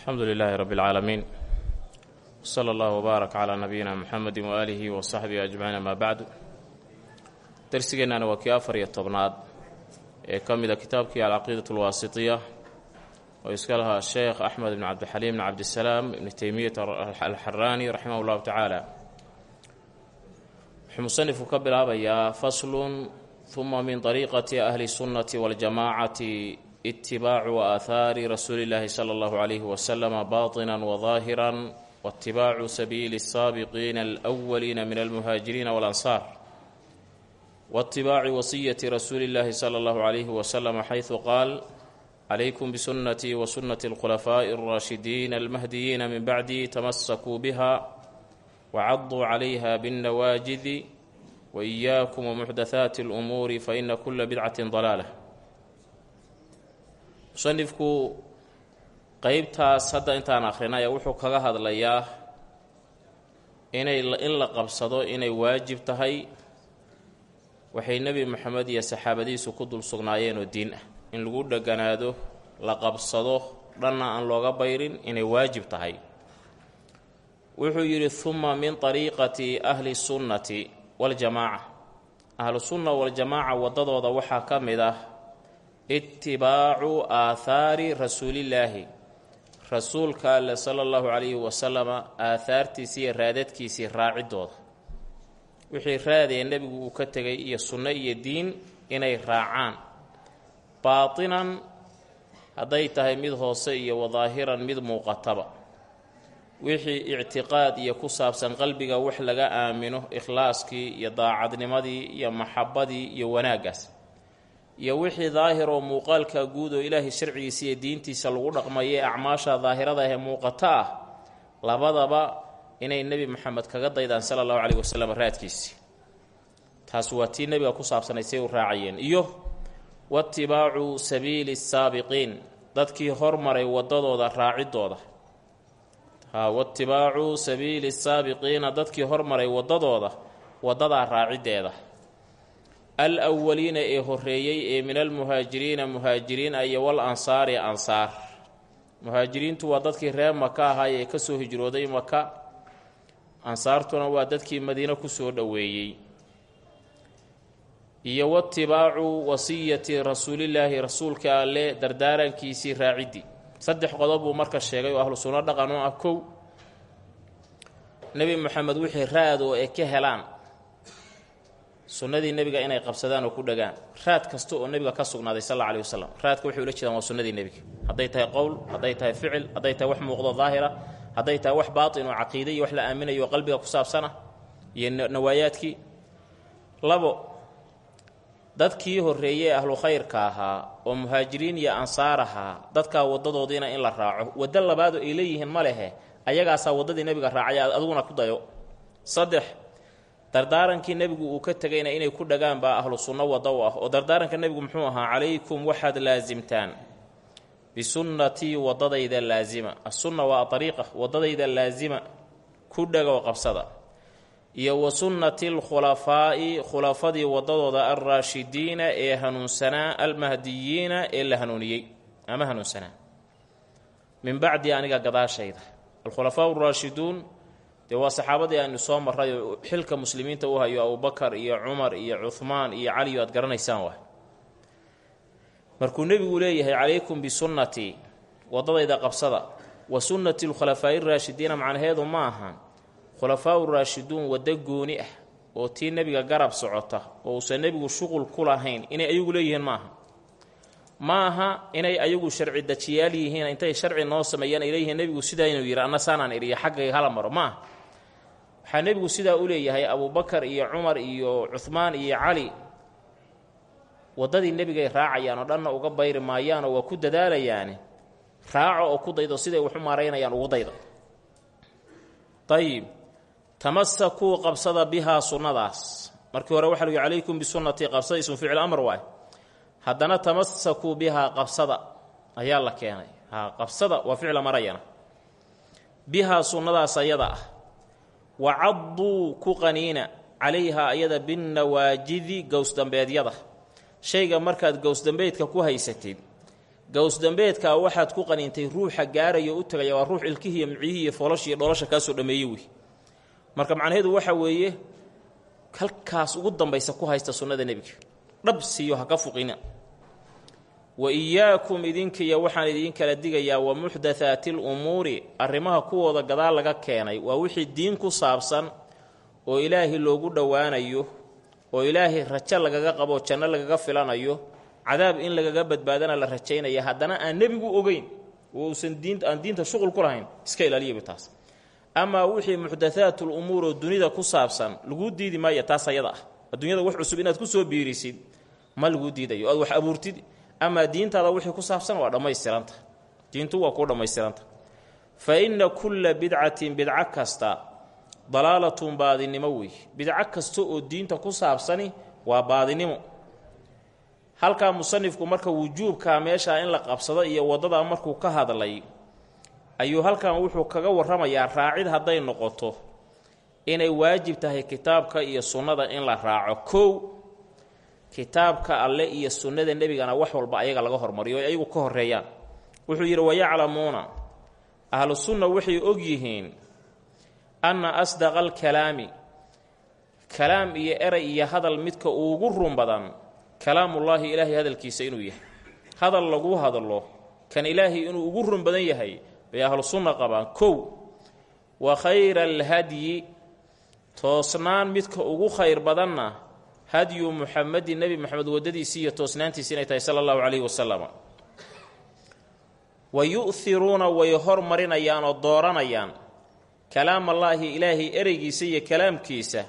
alxamdu lilaahi rabbi اlcaalamiin wsala allah wbaarak calaa nabiyina muxamedi waaalihi wa saxbihi ajmaciin amaa bacdu darsigeennaana waa kii afar iyo tobnaad ee ka mida kitaabkii alcaqiidat alwaasitiya oo iska lahaa sheekh axmed ibn cabdixaliim bn cabdisalaam ibni teymiyat alxaraani raximah llahu tacaala wuxuu musanifku ka bilaabayaa faslun uma min dariiqati ahli sunnati waljamaacati itibaacu aathaari rasuuli llaahi sala allahu calayhi wasalama baatinan wadaahiran waitibaacu sabiili asaabiqiina alwaliina min almuhaajiriina walansaar waitibaaci wasiyati rasuuli llaahi sala allahu calayhi wasalama xaysu qaal calaykum bisunnatii wa sunnati alkhulafaa'i alraashidiina almahdiyiina min bacdii tamasakuu biha wacaduu calayha binnawaajidi wa iyaakum wamuxdathaati alumuuri faina kula bidcatin dalaalah musanifku qeybtaas hadda intaan akhrina ayaa wuxuu kaga hadlayaa inay in la qabsado inay waajib tahay waxay nebi moxamed iyo saxaabadiisu ku dul sugnaayeen oo diin ah. In lagu dheganaado la qabsado dhanna aan looga bayrin inay waajib tahay. Wuxuu yidhi huma min ariiqati ahli sunnati waljamaaca ahlu sunna waljamaaca waddadooda waxaa ka mid ah itibaacu aathaari rasuulillaahi. Rasuulka alle sala allahu calayhi wasalama aahaartiisii iyo raadadkiisii raacidooda wixii raadee nebigu uu ka tegay iyo sunno iyo diin inay raacaan. Baatinan hadday tahay mid hoose iyo wadaahiran mid muuqataba. Wixii ictiqaad iyo ku saabsan qalbiga wax laga aamino ikhlaaskii iyo daacadnimadii iyo maxabadii iyo wanaaggaas iyo wixii daahir oo muuqaalka guud oo ilaahay sharcigiisa iyo diintiisa lagu dhaqmaye acmaasha daahirada ahee muuqato ah labadaba inay nebi moxamed kaga daydaan sala allahu caleyhi wasalam raadkiisii taas waa tii nebiga ku saabsanay say u raacayeen. Iyo waitibaacu sabiili saabiqiin dadkii hormaray waddadooda raacidooda. Ha waitibaacu sabiili saabiqiina dadkii hormaray waddadooda waddadaa raaciddeeda al awaliina ee horreeyey ee min almuhaajiriina muhaajiriin iyo wal ansaari ansaar. Muhaajiriintu waa dadkii reer maka ahaay ee ka soo hijrooday maka ansaartuna waa dadkii madiine ku soo dhoweeyey iyo watibaacu wasiyati rasuulillaahi rasuulka alle dardaarankiisii raaciddi. Saddex qodob buu marka sheegay oo ahlu sunno dhaqan u ah. Kow nebi moxamed wixii raad oo ay ka helaan sunnadii nebiga inay qabsadaan oo ku dhagaan. Raad kasta oo nebiga ka sugnaaday sal alla alih wasalam raadka waxay ula jeedaan waa sunnadii nebiga. Hadday tahay qowl hadday tahay ficil hadday tahay wax muuqdo daahira hadday tahay wax baatin oo caqiida iyo wax la aaminayo qalbiga ku saabsana iyo nawaayaadkii. Labo dadkii horreeyey ahlu khayrka ahaa oo muhaajiriin iyo ansaar ahaa dadkaa waddadoodiina in la raaco waddo labaadoo ay leeyihiin ma lehe ayagaasaa waddadii nebiga raacay adiguna ku dayo. Saddex dardaarankii nebigu uu ka tegayna inay ku dhagaan baa ahlu sunno waddo u ah. Oo dardaaranka nebigu muxuu ahaa calaykum waxaad laasimtaan bisunnatii waddadayda laasima assunna waa ariiqa waddadayda laasima ku dhagoo qabsada. Iyo wa sunnati alkhulafaa'i khulafadii waddadooda alraashidiina ee hanuunsanaa almahdiyiina ee la hanuuniyey ama hanuunsanaa. Min bacdi aniga gadaashayda. Alkhulafaa araashiduun dee waa saxaabadii aynu soo marray oo xilka muslimiinta u hayo abubakar iyo cumar iyo cuhmaan iyo caliyo aad garanaysaan waay. Markuu nebigu leeyahay calaykum bisunnatii waddadayda qabsada wa sunnati lkhulafaa'i raashidiina macnaheedu ma ahan khulafaau raashiduun waddo gooni ah oo tii nebiga garab socota oo uusan nebigu shuqul ku lahayn. Inay ayagu leeyihiin ma aha ma aha inay ayagu sharci dajiyaal yihiin intay sharci noo sameeyaan ay leeyihiin nebigu sidaa inuu yidhi anna saanaan idhiyo xaggayga hala maro. Ma aha waxaa nebigu sidaa u leeyahay abubakar iyo cumar iyo cuhmaan iyo cali waddadii nebigay raacayaan oo dhanna uga bayri maayaanoo waa ku dadaalayaane raaco oo ku daydo siday wax u maaraynayaan ugu dayda ayib tamasakuu qabsada bihaa sunnadaas. Markii hore waxa yihi calaykum bisunnatii qabsada. Ismu ficil amar waay. Haddana tamasakuu bihaa qabsada ayaa la keenay. Qabsada waa ficla marayana bihaa sunnadaas ayada ah wa cadduu ku qaniina calayhaa ayada binnawaajidi gowsdambeedyada shayga markaad gowsdambeydka ku haysatid gowsdambeedkaa waxaad ku qaniintay ruuxa gaaraya u tagaya waa ruux ilkihiiyo micyihi iyo foolashaiyo dholasha kaasoo dhammeeye wey marka macnaheedu waxa weeye halkaas ugu dambaysa ku haysta sunnada nebiga dhab siiyo ha ka fuqina wa iyaakum idinkiya waxaan idiin kala digayaa wa muxdathaati lumuuri arrimaha kuwooda gadaal laga keenay waa wixii diin ku saabsan oo ilaahay loogu dhowaanayo oo ilaahay rajo lagaga qabo janno lagaga filanayo cadaab in lagaga badbaadana la rajaynaya haddana aan nebigu ogeyn oo uusan diin aan diinta shuqul ku lahayn iska ilaaliyabi taas. Amaa wixii muxdathaatu lumuur oo dunida ku saabsan laguu diidi maayo taas ayada ah. Adduunyada wax cusub inaad ku soo biirisid ma laguu diidayo. Aad wax abuurtid amaa diintaada wixii ku saabsan waa dhammaystiranta. Diintu waa kuu dhammaystiranta. Fa inna kulla bidcatin bidco kasta dalaalatun baadinimo wey bidco kasta oo diinta ku saabsani waa baadinimo. Halkaa musanifku marka wujuubkaa meeshaa in la qabsado iyo waddadaa markuu ka hadlay ayuu halkan wuxuu kaga warramayaa raacid hadday noqoto inay waajib tahay kitaabka iyo sunnada in la raaco. Kow kitaabka alle iyo sunnada nebigana wax walba ayaga laga hormariyo o ayagu ka horreeyaan. Wuxuu yidhi wayaclamuuna ahlu sunna waxay og yihiin anna asdaqa alkalaami kalaam iyo eray iyo hadal midka ugu run badan kalaamullaahi ilaahay hadalkiisa inuu yahay. Hadal lagu hadlo kan ilaahay inuu ugu run badan yahay bay ahlu sunna qabaan. Kow wa khayra alhadyi toosnaan midka ugu khayr badanna hadyu muxamedin nebi moxamed waddadiisii iyo toosnaantiisi inay tahay sala allahu calayhi wasalam wa yu'hiruuna way hormarinayaan oo dooranayaan kalaamallaahi ilaahay ereygiisa iyo kalaamkiisa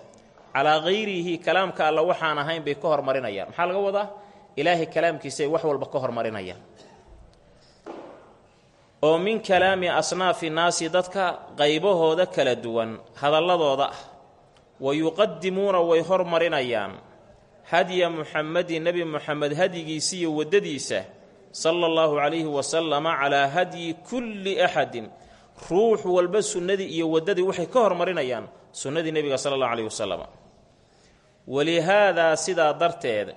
calaa hayrihi kalaamka alla waxaan ahayn bay ka hormarinayaan maxaa laga wadaa ilaahay kalaamkiisa ay wax walba ka hormarinayaan oo min kalaami asnaafi naasi dadka qaybahooda kala duwan hadalladooda ah wa way hormarinayaan hadya muxamedin nebi muxamed hadyigiisa iyo waddadiisa sala allahu calayhi wasalama calaa hadyi kulli axadin ruux walba sunnadii iyo waddadii waxay ka hormarinayaan sunnadii nebiga sala allahu calayhi wasalam walihaadaa sidaa darteed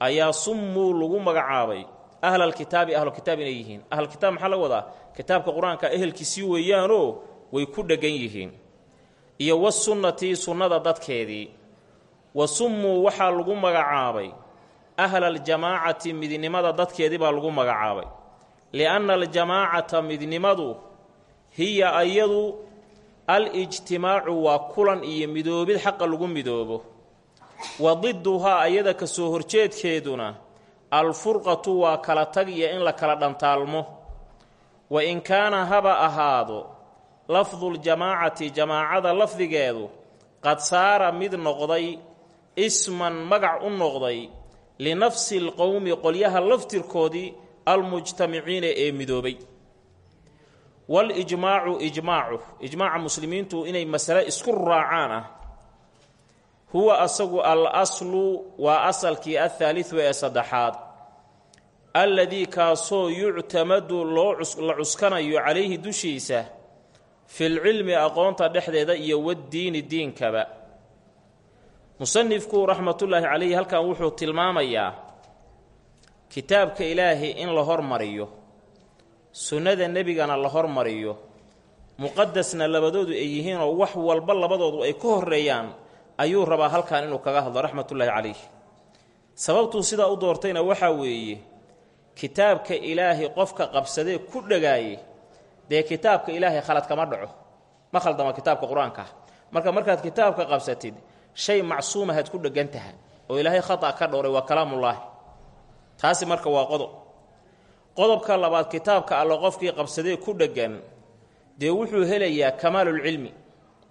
ayaa summuu lagu magacaabay ahlalkitaabi ahlukitaab inay yihiin. Ahlkitaab maxaa laga wadaa? Kitaabka qur'aanka ehelkiisii weeyaanoo way ku dheggan yihiin. Iyo wasunnati sunnada dadkeedii wa summuu waxaa lagu magacaabay. Ahlaljamaacati midnimada dadkeedii baa lagu magacaabay. Lianna aljamaacata midnimadu hiya ayadu al-ijtimaacu waa kulan iyo midoobid xaqa lagu midoobo. Wa diduhaa ayada ka soo horjeedkeeduna alfurqatu waa kala tag iyo in la kala dhantaalmo. Wa in kaana haba ahaado lafduljamaacati jamaacada lafdigeedu qad saara mid noqday isman magac u noqday linafsi lqowmi qolyaha laftirkoodii almujtamiciina ee midoobay. Walijmaacu ijmaacu ijmaaca muslimiintu inay masale isku raacaan ah. Huwa asagu al aslu waa asalkii athaalidu ee saddexaad. Alladii kaasoo yuctamadu loo la cuskanayo calayhi dushiisa filcilmi aqoonta dhexdeeda iyo waddiini diinkaba musanifku raxmatullaahi calayhi halkan wuxuu tilmaamayaa kitaabka ilaahay in la hormariyo sunnada nebigana la hormariyo muqadasna labadoodu ay yihiinoo wax walba labadoodu ay ka horreeyaan ayuu rabaa halkan inuu kaga hadlo raxmatullaahi calayh sababtuu sidaa u doortayna waxaa weeye kitaabka ilaahay qofka qabsadee ku dhagaaye dee kitaabka ilaahay khalad kama dhaco. Ma khaldama kitaabka qur'aanka. Marka markaad kitaabka qabsatid shay macsuumahaad ku dheggan taha oo ilaahay khata ka dhowray waa kalaamullaahi. Taasi marka waa qodob. Qodobka labaad kitaabka allo qofkii qabsadee ku dheggan dee wuxuu helayaa kamaalulcilmi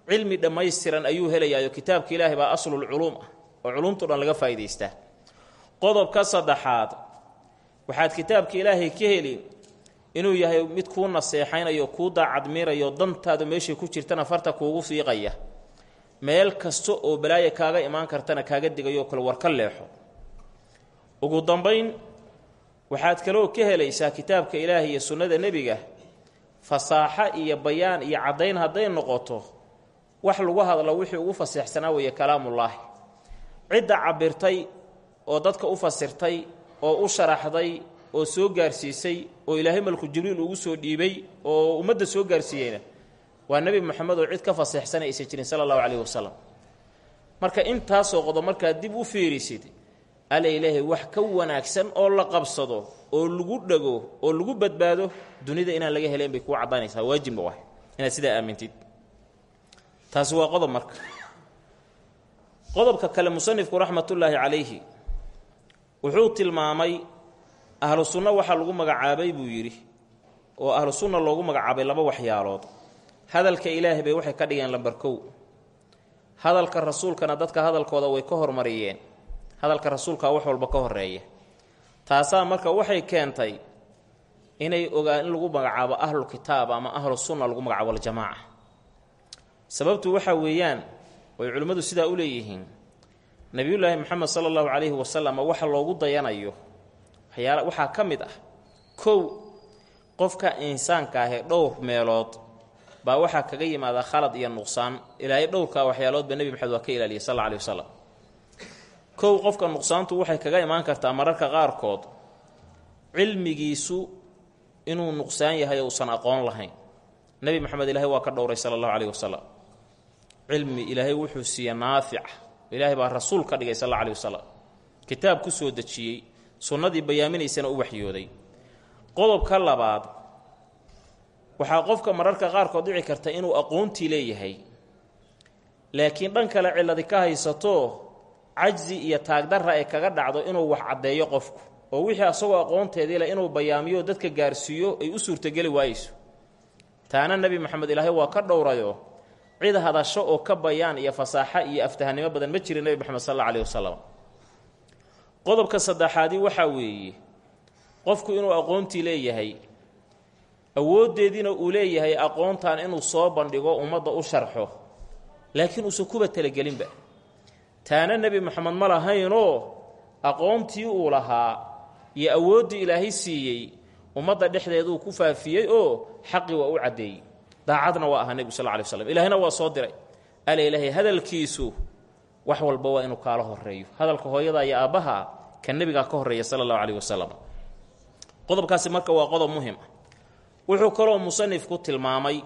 cilmi. Dhammaystiran ayuu helayaayo. Kitaabka ilaahay baa aslulculuum ah oo culumtu dhan laga faa'idaystaa qodobka saddexaad waxaad kitaabka ilaahay ka heli inuu yahay mid kuu naseexaynayo kuu daacadmiirayo dantaadu meeshay ku jirtana farta kuugu fiiqaya meel kasta oo balaaya kaaga imaan kartana kaaga digayoo kale war ka leexo. Ugu dambayn waxaad kaloo ka helaysaa kitaabka ilaahay iyo sunnada nebiga fasaaxo iyo bayaan iyo caddayn hadday noqoto wax lagu hadlo wixii ugu faseexsanaa weeye kalaamullaahi. Cidda cabirtay oo dadka u fasirtay oo u sharaxday oo soo gaarsiisay oo ilaahay malku jibriil ugu soo dhiibay oo ummadda soo gaarsiiyeyna waa nebi moxamed oo cid ka faseexsanay aysan jirin sala allahu calayhi wasalam marka intaasoo qodob markaad dib u fiirisid alla wax ka wanaagsan oo la qabsado oo lagu dhego oo lagu badbaado dunida inaan laga helayn bay kuu caddaanaysaa waajibna waay inaad sidaa aamintid. Taasi waa qodob marka. Qodobka kale musanifku raxmatullaahi calayhi wuxuu tilmaamay ahlu sunno waxaa lagu magacaabay buu yidhi oo ahlu sunna loogu magacaabay laba waxyaalood hadalka ilaahay bay waxay ka dhigeen lambar kow. Hadalka rasuulkana dadka hadalkooda way ka hormariyeen. Hadalka rasuulkaa wax walba ka horreeya taasaa marka waxay keentay inay ogaa in lagu magacaabo ahlul kitaab ama ahlu sunna lagu magacaabo aljamaaca. Sababtu waxaa weeyaan way culimmadu sidaa u leeyihiin. Nebiyullaahi moxamed sala allahu calayhi wasalam waxa loogu dayanayo waxyaala waxaa ka mid ah. Kow qofka insaanka ahee dhowr meelood baa waxaa kaga yimaada khalad iyo nuqsaan. Ilaahay dhowrkaa waxyaaloodba nebi maxamed waa ka ilaaliyay sal alih wasalam kow qofka nuqsaantu waxay kaga imaan kartaa mararka qaarkood cilmigiisu inuu nuqsaan yahay oo uusan aqoon lahayn. Nebi maxamed ilaahay waa ka dhowray sala allahu caleyhi wasalam cilmi ilaahay wuxuu siiye naafica ilaahay baa rasuul ka dhigay sal alla wasalam kitaab ku soo dejiyey sunnadii bayaaminaysana u waxyooday. Qodobka labaad waxaa qofka mararka qaarkood dhici karta inuu aqoontii leeyahay. Laakiin dhan kale cilladi ka haysato cajzi iyo taagdarra ay kaga dhacdo inuu wax caddeeyo qofku. Oo wixii asagoo aqoonteedii leh inuu bayaamiyo dadka gaarsiiyo ay u suurtogeli waayeyso. Taana nebi maxamed ilaahay waa ka dhowrayo cid hadasho oo ka bayaan iyo fasaaxo iyo aftahanimo badan ma jirin nebi moxamed sal alla alih wasalam qodobka saddexaadii waxaa weeye qofku inuu aqoontii leeyahay awooddeediina uu leeyahay aqoontan inuu soo bandhigo ummadda u sharxo. Laakiin uusan kuba talagelinba. Taana nebi moxamed ma lahaynoo aqoontii uu lahaa iyo awooddii ilaahay siiyey ummadda dhexdeeduu ku faafiyey oo xaqii waa u caddeeyey. Daacadna waa ahaa nebigu sal lla slam ilaahina waa soo diray. Ala ilaahay hadalkiisu wax walba waa inuu kaala horeeyo hadalka hooyada iyo aabbaha ka nebigaa ka horreeya sala allahu wasalam qodobkaasi marka waa qodob muhiim ah wuxuu kaloo musanifku tilmaamay.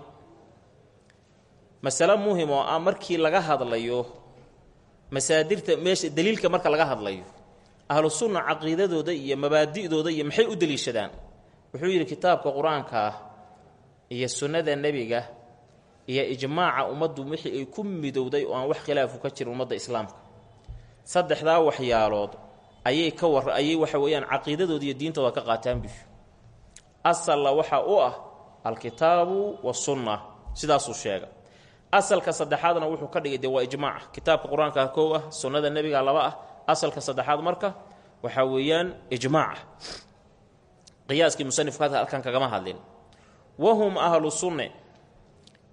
Masale muhiim oo ah markii laga hadlayo masaadirta meesha daliilka marka laga hadlayo ahlu sunna caqiidadooda iyo mabaadi'dooda iyo maxay u deliishadaan wuxuu yidhi kitaabka qur'aanka ah iyo sunnada nebiga iyo ijmaaca ummaddu wixii ay ku midowday oo aan wax khilaafu ka jirin ummadda islaamka. Saddexdaa waxyaalood ayay ka war ayay waxa weeyaan caqiidadooda iyo diintooda ka qaataan bishu asalla waxaa u ah alkitaabu wasunna sidaasuu sheega asalka saddexaadna wuxuu ka dhigay dee waa ijmaaca kitaabka qur'aanka kow ah sunnada nebiga laba ah asalka saddexaad marka waxaa weeyaan ijmaaca qiyaaskii musanifku hadda halkan kagama hadlin. Wahum ahlu sunne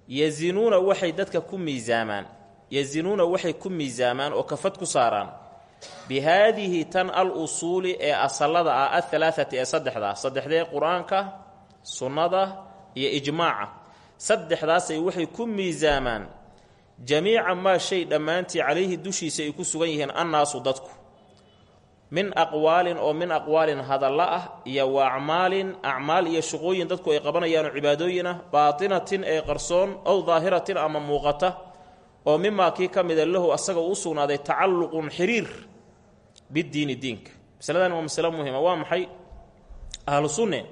yazinuuna waxay dadka ku miisaamaan yazinuuna waxay ku miisaamaan oo kafad ku saaraan bi haadihi tan al usuuli ee asalada ah ahalaaati ee saddexdaa saddexdee qur'aanka sunnada iyo ijmaaca. Saddexdaasay waxay ku miisaamaan jamiica maa shay dhammaantii calayhi dushiisa ay ku sugan yihiin annaasu dadku. Min aqwaalin oo min aqwaalin hadalla ah iyo wa acmaalin acmaal iyo shaqooyin dadku ay qabanayaanoo cibaadooyin ah baatinatin ee qarsoon ow daahiratin ama muuqata oo mimaa kii ka mida lahu asaga uu sugnaaday tacalluqun xiriir bidiini diinka. Masaladan waa masalo muhima waa maxay? Ahlu sunne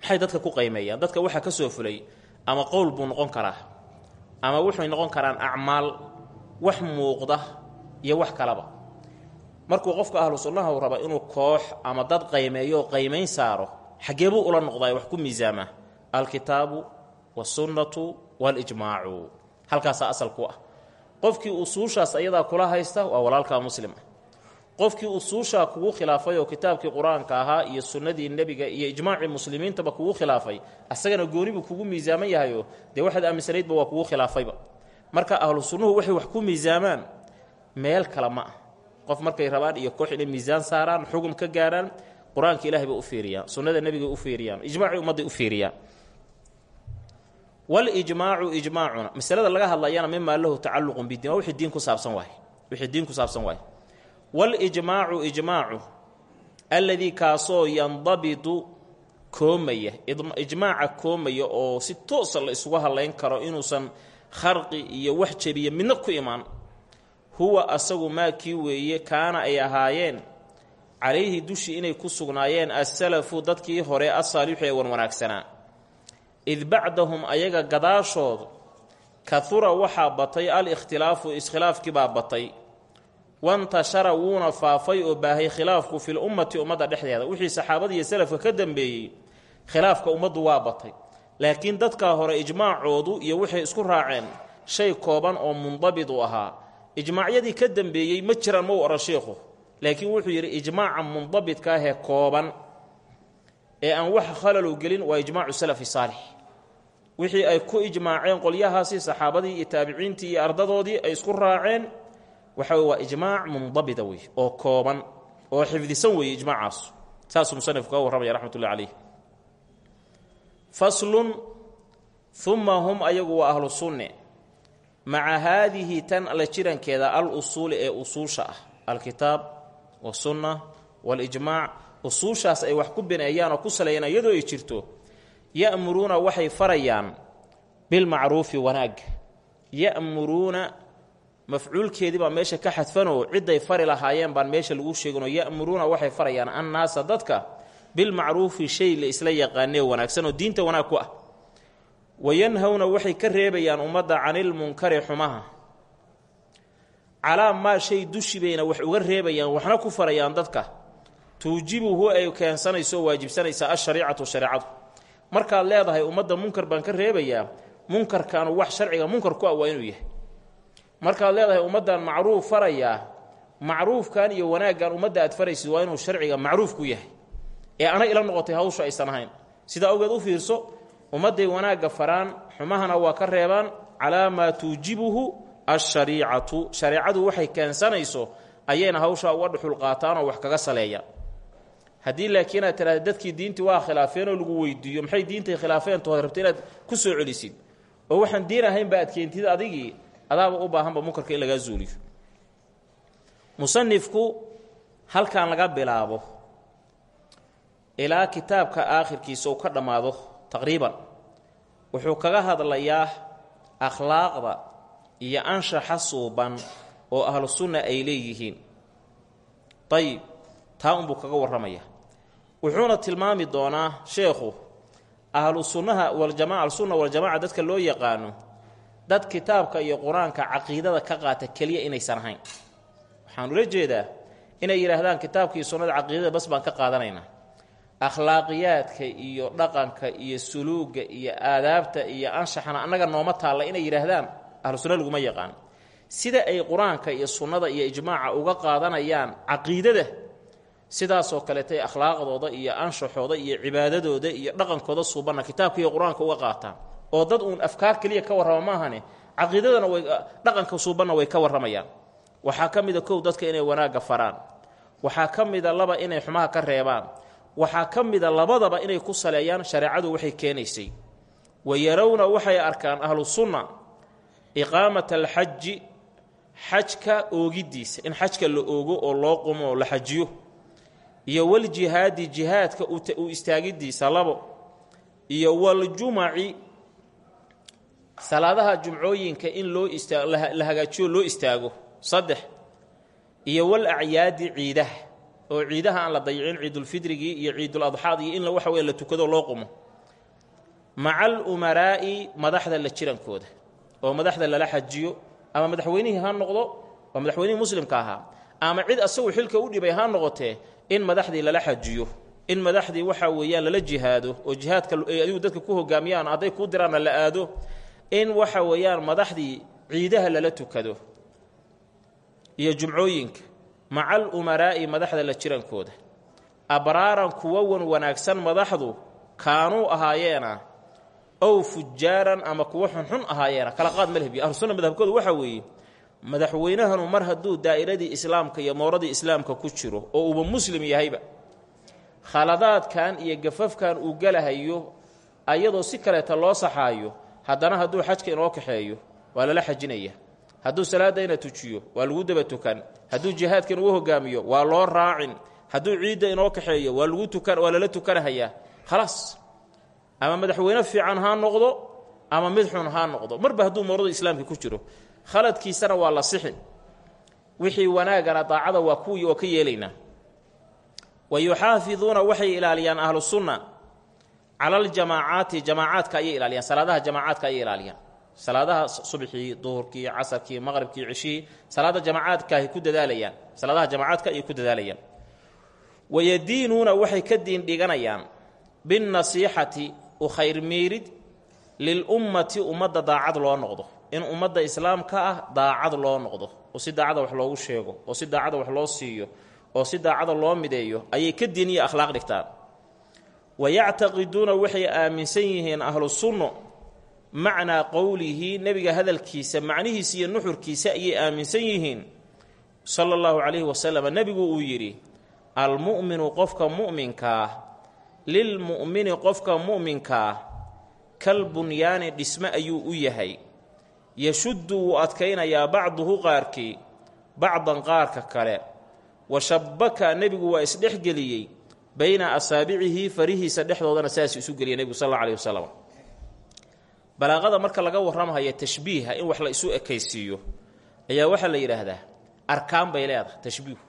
maxay dadka ku qaymeeyaan? Dadka waxaa ka soo fulay ama qowl buu noqon karaa? Ama wuxuy noqon karaan acmaal wax muuqda iyo wax kalaba? Markuu qofka ahlu sunnaha uu raba inuu koox ama dad qaymeeyo oo qaymayn saaro xaggee buu ula noqdaa wax ku miisaamaa alkitaabu wasunnatu waalijmaacu halkaasaa asal ah. Qofkii usuushaas ayadaa kula haysta waa walaalkaa muslim ah qofkii usuushaa kugu khilaafay oo kitaabkii qur'aanka ahaa iyo sunnadii nebiga iyo ijmaacii muslimiintaba kugu khilaafay asagana goonibuu kugu miisaaman yahayoo dee waxaad aaminsanaydba waa kugu khilaafayba. Marka ahlu sunnuhu waxay wax ku miisaamaan meel kale ma qof markay rabaan iyo koox inay miisaan saaraan xugum ka gaarhaan qur'aanka ilahay u fiiriyaan sunnada nebiga u fiiriyaan ijmaacii ummadday u fiiriyaan. Walijmaacu ijmaacuna masalada laga hadlayana mimaa lahu tacalluqun bidin waa wixii diin ku saabsan waay wixii diin ku saabsan waay walijmaacu ijmaacu alladii kaasoo yandabidu koomaya ijmaaca koomaya oo si toosa la isugu hadlayn karo inuusan kharqi iyo wax jebiya midna ku imaan huwa asagu maa kii weeye kaana ay ahaayeen calayhi dushii inay ku sugnaayeen assalafu dadkii hore asaalixu ee wan wanaagsanaa id bacdahum ayaga gadaashood kahura waxaa batay al ikhtilaafu iskhilaafkiibaa batay wantashara wuuna faafay oo baahay khilaafku fil ummati ummadda dhexdeeda wixii saxaabada iyo salafka ka dambeeyey khilaafka ummaddu waa batay laakiin dadkaa hore ijmaacoodu iyo waxay isku raaceen shay kooban oo mundabit u ahaa ijmaacyadii ka dambeeyey ma jiraan mau odhan sheikhu laakiin wuxuu yidhi ijmaaca mundabitka ahee kooban ee aan wax khalalu gelin waa ijmaacu salafi saalix wixii ay ku ijmaaceen qolyahaasi saxaabadii iyo taabiciintii iyo ardadoodii ay isku raaceen waxa wey waa ijmaac mundabita wey oo kooban oo xifdisan weeye ijmaacaas. Saasuu musanifku ka warramaya raxmatullahi calayh faslun uma hum ayagu waa ahlu sunne. Maca haadihi tan alla jirankeeda al usuuli ee usuusha ah alkitaab wasunna walijmaac usuushaas ay wax ku bineeyaan oo ku saleeyaan iyadoo ay jirto ya'muruuna waxay farayaan bilmacruufi wanaagga ya'muruuna mafcuulkeedii baa meesha ka xadfanoo cidday fari lahaayeen baan meesha lagu sheeginoo ya'muruuna waxay farayaan annaasa dadka bilmacruufi shay la isla yaqaanee wanaagsan oo diinta wanaag ku ah. Wayanhawna waxay ka reebayaan ummadda canilmunkari xumaha. Calaa maa shay dushi bayna wax uga reebayaan waxna ku farayaan dadka. Tuujibuhu ay keensanayso waajibsanaysaa ashariicatu shareecadu markaad leedahay ummadda munkar baan ka reebayaa munkarkaanu wax sharciga munkar ku ah waa inuu yahay markaad leedahay ummaddan macruuf farayaa macruufkan iyo wanaaggan ummadda aad faraysid waa inuu sharciga macruuf ku yahay. Ee ana ila noqotay hawsha aysan ahayn sidaa awgeed u fiirso ummadday wanaagga faraan xumahana waa ka reebaan calaa maa tuujibuhu ashariicatu shareecadu waxay keensanayso ayayna hawshaa uga dhuxul qaataanoo wax kaga saleeyaan haddii laakiin aad tidhahda dadkii diintii waa khilaafeen oo lagu weydiiyo maxay diintay khilaafeen tood rabta inaad ku soo celisid? Oo waxaan diin ahaynba aad keentid adigii adaaba u baahanba munkarka in lagaa zuuliyo. Musanifku halkan laga bilaabo ilaa kitaabka aakhirkiisa uu ka dhammaado taqriiban wuxuu kaga hadlayaa akhlaaqda iyo anshaxa suuban oo ahlu sunna ay leeyihiin. Ayib taa unbuu kaga warramaya wuxuuna tilmaami doonaa sheekhu ahlu sunnaha waljamaca alsunna waljamaca dadka loo yaqaano dad kitaabka iyo qur'aanka caqiidada ka qaata keliya inaysan ahayn. Waxaan ula jeedaa inay yidhaahdaan kitaabka iyo sunnada caqiidada bas baan ka qaadanaynaa akhlaaqiyaadka iyo dhaqanka iyo suluugga iyo aadaabta iyo anshaxana annaga nooma taalla inay yidhaahdaan ahlu sunna laguma yaqaan. Sida ay qur'aanka iyo sunnada iyo ijmaaca uga qaadanayaan caqiidada sidaasoo kaleetay akhlaaqdooda iyo anshaxooda iyo cibaadadooda iyo dhaqankooda suubanna kitaabka iyo qur'aanka uga qaataan oo dad uun afkaar keliya ka warrama maahane caqiidadana way dhaqanka suubanna way ka warramayaan. Waxaa ka mida kow dadka inay wanaagga faraan. Waxaa ka mida laba inay xumaha ka reebaan. Waxaa ka mida labadaba inay ku saleeyaan shareecadu waxay keenaysay. Wa yarowna waxay arkaan ahlu sunna iqaamata alxaji xajka oogiddiisa in xajka la oogo oo loo qumo la xajiyo. Iyo waljihaadi jihaadka u istaagiddiisa labo. Iyo waljumaci salaadaha jumcooyinka in loo la hagaajiyo loo istaago saddex iyo wal acyaadi ciidaha oo ciidaha aan la dayicin ciidulfidrigii iyo ciidul adxaad iyo in waxa weye la tukado loo qumo. Maca alumaraa'i madaxda la jirankooda oo madaxda lala xajiyo ama madaxweynihii ha noqdo waa madaxweynihii muslimka ahaa ama cid asagu xilka u dhibay ha noqotee in madaxdii lala xajiyo in madaxdii waxa weeyaan lala jihaado oo jihaadka ay adigu dadka ku hogaamiyaan hadday kuu diraanna la aado in waxa weeyaan madaxdii ciidaha lala tukado iyo jumcooyinka maca alumaraa'i madaxda la jirankooda. Abraaran kuwa wan wanaagsan madaxdu kaanuu ahaayeena ow fujaaran ama kuwa xunxun ahaayeena. Kala qaad malhbi ahlusunna madhabkoodu waxaa weeye madaxweynahanu mar hadduu daa'iradii islaamka iyo mooradii islaamka ku jiro oo uuba muslim yahayba khaladaadkan iyo gafafkan uu galahayo ayadoo si kaleeta loo saxaayo haddana hadduu xajka inoo kaxeeyo waa lala xajinaya. Hadduu salaadayna tujiyo waa lagu daba tukan. Hadduu jihaadka inugu hogaamiyo waa loo raacin. Hadduu ciidda inoo kaxeeyo waa lagu tukan waa lala tukanahayaa khalaas ama madaxweyne fiican ha noqdo ama mid xun ha noqdo. Marba hadduu moorada islaamka ku jiro khaladkiisana waa la sixin. Wixii wanaagana daacada waa kuwii oo ka yeelaynaa wa yuxaafiduuna waxay ilaaliyaan ahlu sunna cala aljamaacaati jamaacaadka ayay ilaaliyaan salaadaha jamaacaadka ayay ilaaliyaan. Salaadaha subxii duhurkii casarkii maqribkii cishihii salaada jamaacaadkaahay ku dadaalayaan. Salaadaha jamaacaadka ayay ku dadaalayaan. Wayadiinuuna waxay ka diin dhiganayaan binnasiixati u khayr miirid lilummati ummadda daacad loo noqdo. In ummadda islaamka ah daacad loo noqdo. Oo si daacada wax loogu sheego oo si daacada wax loo siiyo oo si daacada loo mideeyo ayay ka diin iyo akhlaaq dhigtaan wayactaqiduuna waxay aaminsan yihiin ahlu sunno. Macnaa qowlihi nebiga hadalkiisa macnihiisa iyo nuxurkiisa ayay aaminsan yihiin. Sala allahu calayhi wasalam nebigu uu yidhi almu'minu qofka mu'minkaah lilmu'mini qofka mu'minkaah kal bunyaani dhisme ayuu u yahay. Yashuddu wuu adkaynayaa bacduhu qaarkii bacdan qaarka kale. Wa shabbaka nebigu waa isdhexgeliyey bayna asaabicihi farihiisa dhexdoodana saas isu geliya nebigu sal alla alih wasalam balaaqada marka laga warramahaya tashbiiha in wax la isu ekaysiiyo ayaa waxaa la yidhaahdaa arkaan bay leedahay tashbiihu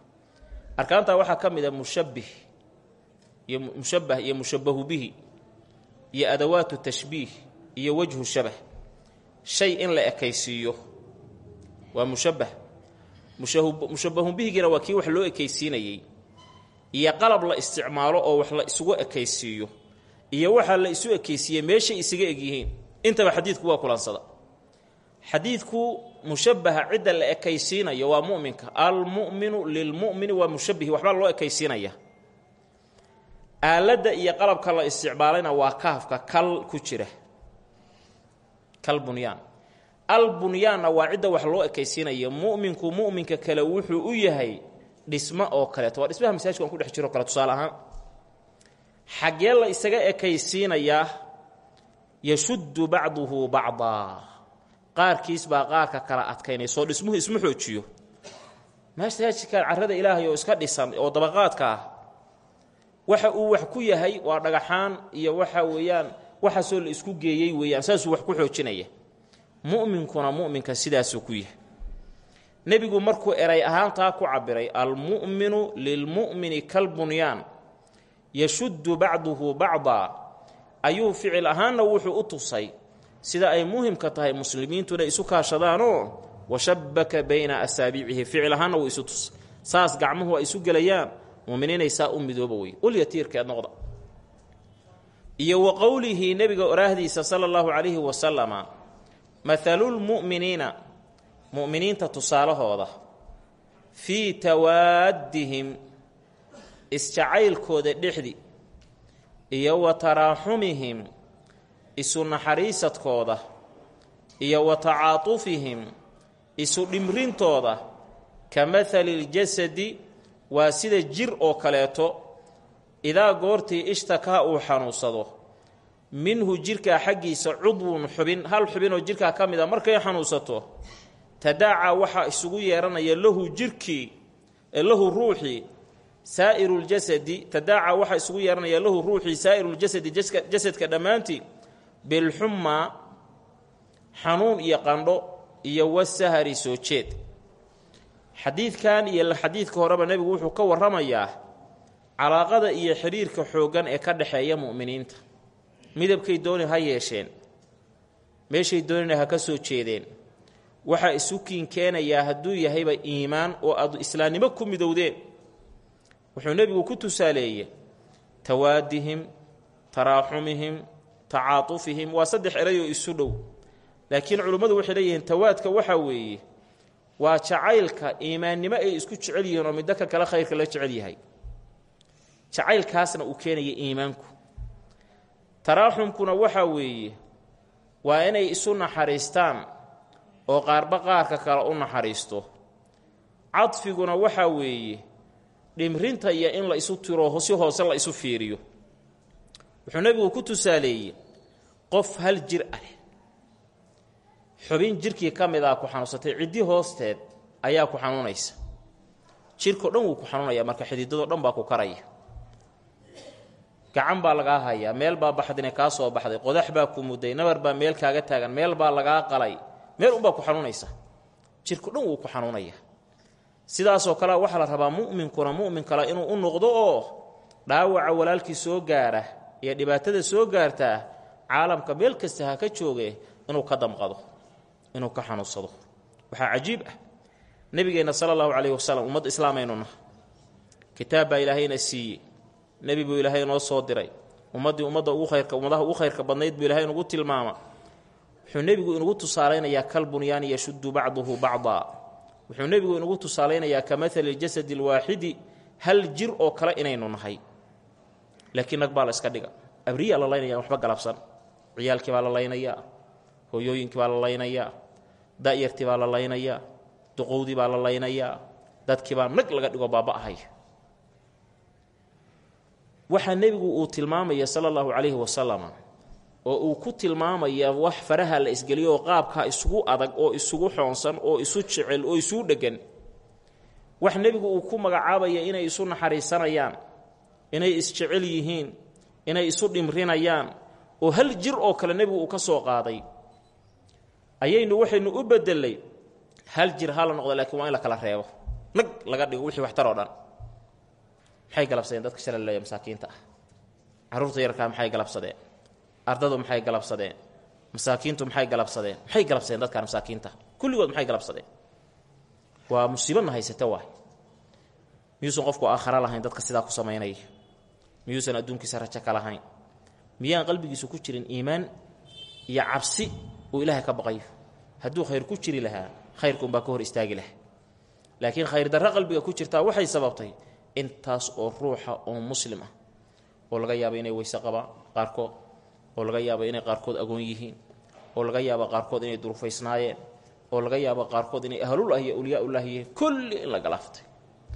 arkaantaa waxaa ka mid a mushabbih iyo mushabbah iyo mushabbahu bihi iyo adawaatu tashbiih iyo wajhu shabah. Shay in la ekaysiiyo waa mushabbah. Mushabbahu bihigiina waa kii wax loo ekaysiinayey iyo qalab la isticmaalo oo wax la isugu ekaysiiyo iyo waxaa la isu ekaysiiyey meeshay isaga egyihiin. Intaba xadiidku waa kulansada xadiidku mushabbaha cidda la ekaysiinayo waa mu'minka. Almu'minu lilmu'mini waa mushabbihi waxbaa loo ekaysiinaya. Aaladda iyo qalabka la isticmaalayna waa kaafka kal ku jira. Kal bunyaan. Al bunyaanna waa cidda wax loo ekaysiinaya mu'minku mu'minka kale wuxuu u yahay dhismo oo kaleeto waa dhismaha masaajka aan ku dhex jiro kale tusaale ahaan xaggee la isaga ekaysiinayaa yashuddu bacduhu bacdaa. Qaarkiis baa qaarka kala adkaynayso dhismuhu isma xoojiyo. Masaajidkan carrada ilaahay oo iska dhisan oo dabaqaadka ah waxa uu wax ku yahay waa dhagaxaan iyo waxa weeyaan waxaasoo la isku geeyey weeyaan saasuu wax ku xoojinaya. Mu'minkuna mu'minka sidaasuu ku yahay nebigu markuu eray ahaantaa ku cabiray almu'minu lilmu'mini kalbunyaan yashuddu bacduhu bacdaa ayuu ficil ahaanna wuxuu u tusay sida ay muhimka tahay muslimiintuna isu kaashadaanoo washabbaka bayna asaabicihi ficil ahaanna wuu isu tusay. Saas gacmuhu ay isu gelayaan muminiinay saa u midooba wey. Ulyatiirkeed noqda. Iyo wa qowlihi nebiga oraahdiisa sala allahu calayhi wasalama mathalulmu'miniina mu'miniinta tusaalahooda fii tawaaddihim isjacaylkooda dhexdi iyo wa taraaxumihim isu naxariisadkooda iyo wa tacaatufihim isu dhimrintooda ka mahali ljasadi waa sida jir oo kaleeto idaa goortii ishtakaa uu xanuunsado minhu jirkaa xaggiisa cudwun xubin hal xubinoo jirkaa ka mid a markay xanuunsato tadaacaa waxaa isugu yeeranaya lahu jirkii lahu ruuxii saa'iruljasadi tadaacaa waxaa isugu yeeranaya lahu ruuxii saa'iruljasadi jasadka dhammaantii bilxummaa xanuun iyo qandho iyo wasahari soo jeed. Xadiidkan iyo xadiidka horeba nebigu wuxuu ka warramayaa calaaqada iyo xidhiirka xooggan ee ka dhexeeya mu'miniinta. Midabkay dooni ha yeesheen meeshay doonina ha ka soo jeedeen waxaa isu kiin keenayaa hadduu yahayba iimaan oo aad islaamnimo ku midowdeen wuxuu nebigu ku tusaaleeyey tawaadihim taraaxumihim tacaatufihim waa saddex erayoo isu dhow. Laakiin culimmadu waxay leeyihiin tawaadka waxaa weeye waa jacaylka iimaannimo ay isku jecel yihiin oo middo ka kale khayrka la jecel yahay. Jacaylkaasna uu keenaya iimaanku. Taraaxumkuna waxaa weeye waa inay isu naxariistaan oo qaarba qaarka kale u naxariisto. Cadfiguna waxaa weeye dhimrinta iyo in la isu tiro si hoose la isu fiiriyo. Wuxuu nebigu ku tusaaleeyey qof hal jir ah xubin jirkii ka mid ah ku xanuunsatay ciddi hoosteed ayaa ku xanuunaysa. Jirko dhan wuu ku xanuunaya marka xididadoo dhan baa ku karaya. Gacan baa lagaa hayaa meel baa baxdine kaa soo baxday. Qodax baa ku mudday nabar baa meel kaaga taagan meel baa lagaa qalay meel unbaa ku xanuunaysa. Jirku dhan wuu ku xanuunaya. Sidaasoo kalea waxaa la rabaa mu'minkuna mu'min kale inuu u noqdo oo dhaawaca walaalkii soo gaara iyo dhibaatada soo gaartaa caalamka meel kasta ha ka jooge inuu ka damqado inuu ka xanuunsado. Waxaa cajiib ah. Nebigeenna sala allahu calayhi wasalam ummad islaamaynuna kitaab baa ilaahayna siiyey. Nebi buu ilaahay noo soo diray. Ummaddii ummadda ugu khayrka ummadaha ugu khayrka badnayd buu ilahay inugu tilmaama wuxuu nebigu inugu tusaalaynayaa kal bunyaani yashuddu bacduhu bacdaa wuxuu nebigu inugu tusaalaynayaa ka mahali ljasadi alwaaxidi hal jir oo kale inaynu nahay. Laakiin nag la iska dhiga. Abriyaa la laynaya waxba galabsan. Ciyaalkii baa la laynayaa hooyooyinkii baa la laynayaa da'yartii baa la laynayaa duqowdii baa la laynayaa dadkii baa nag laga dhigo baaba'ahay waxaa nebigu uu tilmaamaya sala allahu calayhi wasalam oo uu ku tilmaamaya wax faraha la isgeliyo oo qaabkaa isugu adag oo isugu xoonsan oo isu jecel oo isuu dheggan wax nebigu uu ku magacaabaya inay isu naxariisanayaan inay isjecel yihiin inay isu dhimrinayaan oo hal jir oo kale nebigu uu ka soo qaaday. Ayaynu waxaynu u bedelay hal jir hala noqdo laakiin waa in la kala reebo. Nag laga dhigo wixii waxtar oo dhan. Maxay galabsadeen? Dadka shala leeya masaakiinta ah. Carruurta yarkaa maxay galabsadeen ardadu maxay galabsadeen? Masaakiintu maxay galabsadeen? Maxay galabsadeen dadkaan masaakiinta? Kulligood maxay galabsadeen? Waa musiibana haysata waay. Miyuusan qofku aakhara lahayn dadka sidaa ku samaynaya. Miyuusan adduunkiisa rajo ka lahayn. Miyaan qalbigiisu ku jirin iimaan iyo cabsi uu ilaahay ka baqayo. Hadduu khayr ku jiri lahaa khayrkuunbaa ka hor istaagi lahaa. Laakiin khayr darro qalbiga ku jirtaa waxay sababtay intaas oo ruuxa oo muslim ah oo laga yaabo inay weyse qabaan qaarkood oo laga yaabo inay qaarkood agoon yihiin oo laga yaabo qaarkood inay durufaysnaayeen oo laga yaabo qaarkood inay ahlullah iyo awliyaaulah yihiin kulli in la galaaftay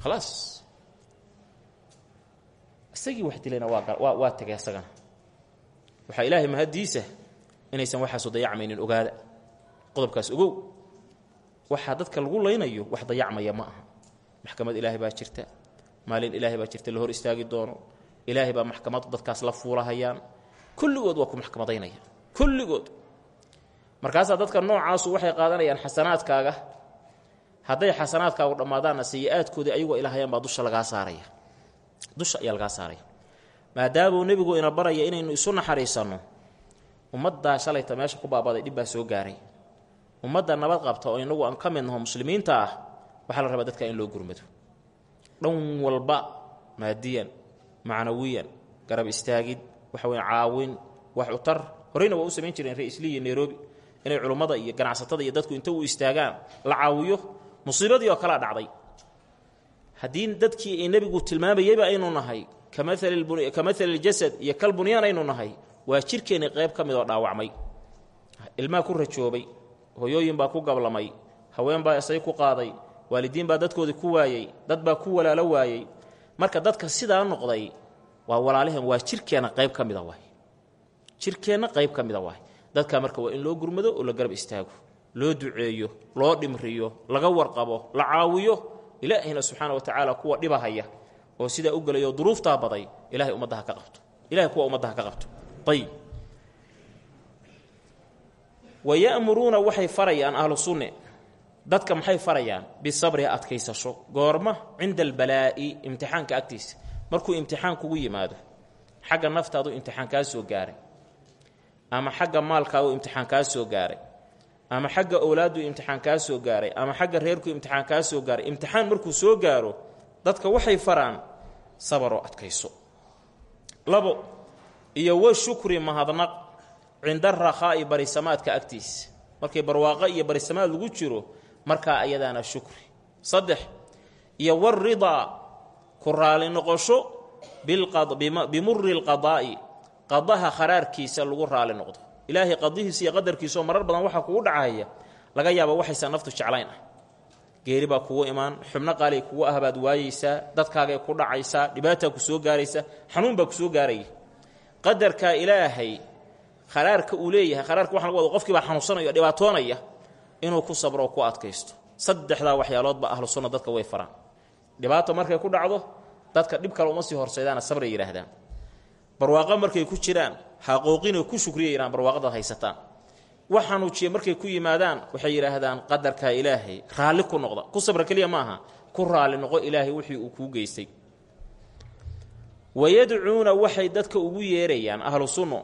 khalaas isagii wax dilayna waa tegay asagana waxaa ilaahay mahaddiisa inaysan waxaasu dayacmaynin ogaada. Qodobkaas ogow. Waxaa dadka lagu laynayo wax dayacmaya ma aha. Maxkamad ilaahay baa jirta. Maalin ilaahay baa jirta la hor istaagi doono. Ilaahay baa maxkamad dadkaas la fuulahayaan kulligood waa ku maxkamadaynaya. Kulligood. Markaasaa dadka noocaasu waxay qaadanayaan xasanaadkaaga. Hadday xasanaadkaagu dhammaadaanna sayi-aadkoodii ayagoo ilahayaan baa dusha lagaa saaraya. Dusha ayaa lagaa saaraya. Maadaamuu nebigu ina baraya inaynu isu naxariisanno ummaddaa shalayta meesha ku baabaday dhib baa soo gaaray. Ummadda nabad qabta oo inagu aan ka mid muslimiinta ah waxaa la rabaa dadka in loo gurmado. Dhan walba maadiyan macnawiyan garab istaagid waxa weya caawin wax utar horeyna waa u samayn jireen ra'iisli iyo nairobi inay culummada iyo ganacsatada iyo dadku inta u istaagaan la caawiyo musiibadii oo kalea dhacday. Haddii dadkii ay nebigu tilmaamayeyba aynu nahay ka maali ljasad iyo kal bunyaan aynu nahay waa jirkeenni qayb ka mid oo dhaawacmay. Ilmaa ku rajoobay hoyooyin baa ku gablamay haween baa isay ku qaaday waalidiin baa dadkoodii ku waayey dad baa ku walaalo waayey marka dadka sidaa noqday waa walaalaheen waa jirkeenna qayb ka mida waay jirkeenna qayb ka mida waay dadka marka waa in loo gurmado oo la garab istaago loo duceeyo loo dhimriyo laga warqabo la caawiyo ilaahayna subxaana wa tacaala kuwa dhibahaya oo sidaa u gelayo duruuftaa baday ilahay ummadda ka qabto. Ilahay kuwa ummadda ha ka qabto. Ayib wa waxay farayaan ahlu sunne. Dadka maxay farayaan? Bisabri adkaysasho. Goorma cinda albalaa'i imtixaanka agtiisa markuu imtixaan kugu yimaado xagga naftaadu imtixaan kaa soo gaaray ama xagga maalkaadu imtixaan kaa soo gaaray ama xagga owlaaddu imtixaan kaa soo gaaray ama xagga reerku imtixaan kaa soo gaaray imtixaan markuu soo gaaro dadka waxay faraan sabaroo adkayso. Labo iyo wa shukri mahadnaq cinda arakhaa'i barisamaadka agtiisa markay barwaaqo iyo barisamaad lagu jiro markaa ayadaana shukri. Saddex iyo waridaa ku raali noqosho bimuri lqadaa'i qadaha kharaarkiisa lagu raali noqdo. Ilaahay qadihiisa iyo qadarkiisaoo marar badan waxaa kugu dhacaya laga yaaba waxaysan naftu jeclayn ah. Geeri baa kugu imaan xubno qaalay kugu ah baad waayeysaa dadkaagay ku dhacaysaa dhibaataa ku soo gaaraysa xanuun baa ku soo gaaraya qadarkaa ilaahay kharaarka uu leeyahay kharaarka waxa laga wada qofkii baa xanuunsanaya dhibaatoonaya inuu ku sabro ku adkaysto. Saddexdaa waxyaaloodba ahlu sunna dadka way faraan dhibaato markay ku dhacdo dadka dhib kale uma sii horseedaana sabray yidhaahdaan. Barwaaqo markay ku jiraan haqooqinoo ku shukriya barwaaqadaad haysataan. Wax xanuujiya markay ku yimaadaan waxay yidhaahdaan qadarkaa ilaahay raalli ku noqda. Ku sabra keliya maaha ku raalli noqo ilaahay wixii uu kuu geystay. Wayadcuuna waxay dadka ugu yeerayaan ahlu sunno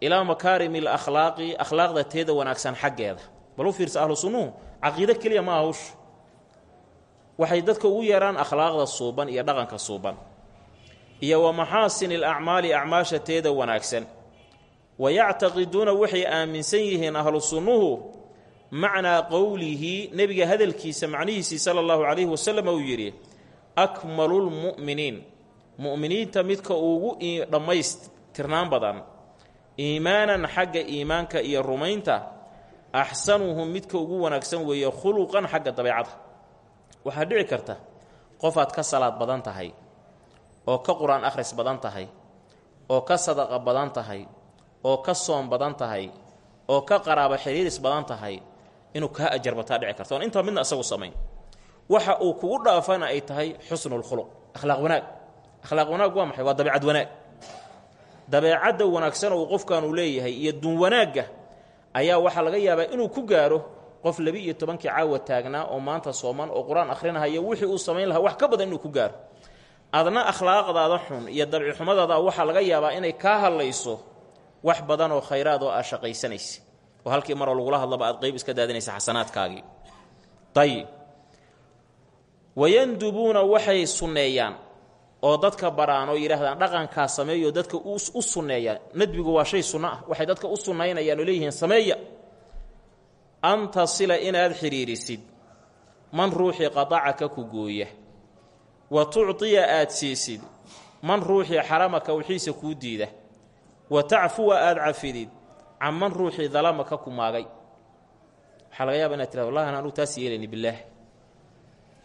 ilaa makaarimi alakhlaaqi akhlaaqda teeda wanaagsan xaggeeda. Bal u fiirsa ahlu sunnuhu caqiido keliya ma ahush waxay dadka ugu yeeraan akhlaaqda suuban iyo dhaqanka suuban. Iyo wa maxaasini acmaasha teeda wanaagsan. Wayactaqiduuna waxay aaminsan yihiin ahlu sunnuhu macnaa qowlihi nebiga hadalkiisa macnihiisii sala allahu calayhi wasalam uu yidhi akmalulmu'miniin mu'miniinta midka ugu dhammaystirnaan badan. Iimaanan xagga iimaanka iyo rumaynta axsanuhum midka ugu wanaagsan weeye khuluqan xagga dabeecada waxaa dhici karta qofaad ka salaad badan tahay oo ka qur'aan akhris badan tahay oo ka sadaqa badan tahay oo ka soom badan tahay oo ka qaraabo xiriiris badan tahay inuu kaa ajarbataa dhici karta. Oon intaa midna isagu samayn. Waxa uu kugu dhaafana ay tahay xusnulkhuluq akhlaaq wanaag. Akhlaaq wanaag waa maxay? Waa dabeecad wanaag. Dabeecadda wanaagsan uu qofkan uu leeyahay iyo dun wanaagga ayaa waxaa laga yaabaa inuu ku gaaro qof labi iyo tobankii caawa taagnaa oo maanta sooman oo qur'aan akhrinahaya wixii uu samayn lahaa wax ka badan inuu ku gaaro adna akhlaaqdaada xun iyo dabcixumadaada waxaa laga yaabaa inay kaa hadlayso wax badan oo khayraad oo aad shaqaysanaysa oo halkii maroo lagula hadlaba aad qeyb iska daadinaysa xasanaadkaagii. Ayib wayandubuuna waxay sunneeyaan oo dadka baraan oo yidhaahdaan dhaqankaa sameeyo dadka u sunneeyaan nadbigu waa shay sunno ah. Waxay dadka u sunnaynayaan oo leeyihiin sameeya an tasila inaad xidhiirisid man ruuxii qadacaka ku gooya. Wa tucdiya aad siisid man ruuxii xaramaka wixiisa kuu diida. Wa tacfuwa aad cafidid can man ruuxii dalamaka ku maagay. Waxaa inaad tirado wallahi an anugu taas yeelayni bilaah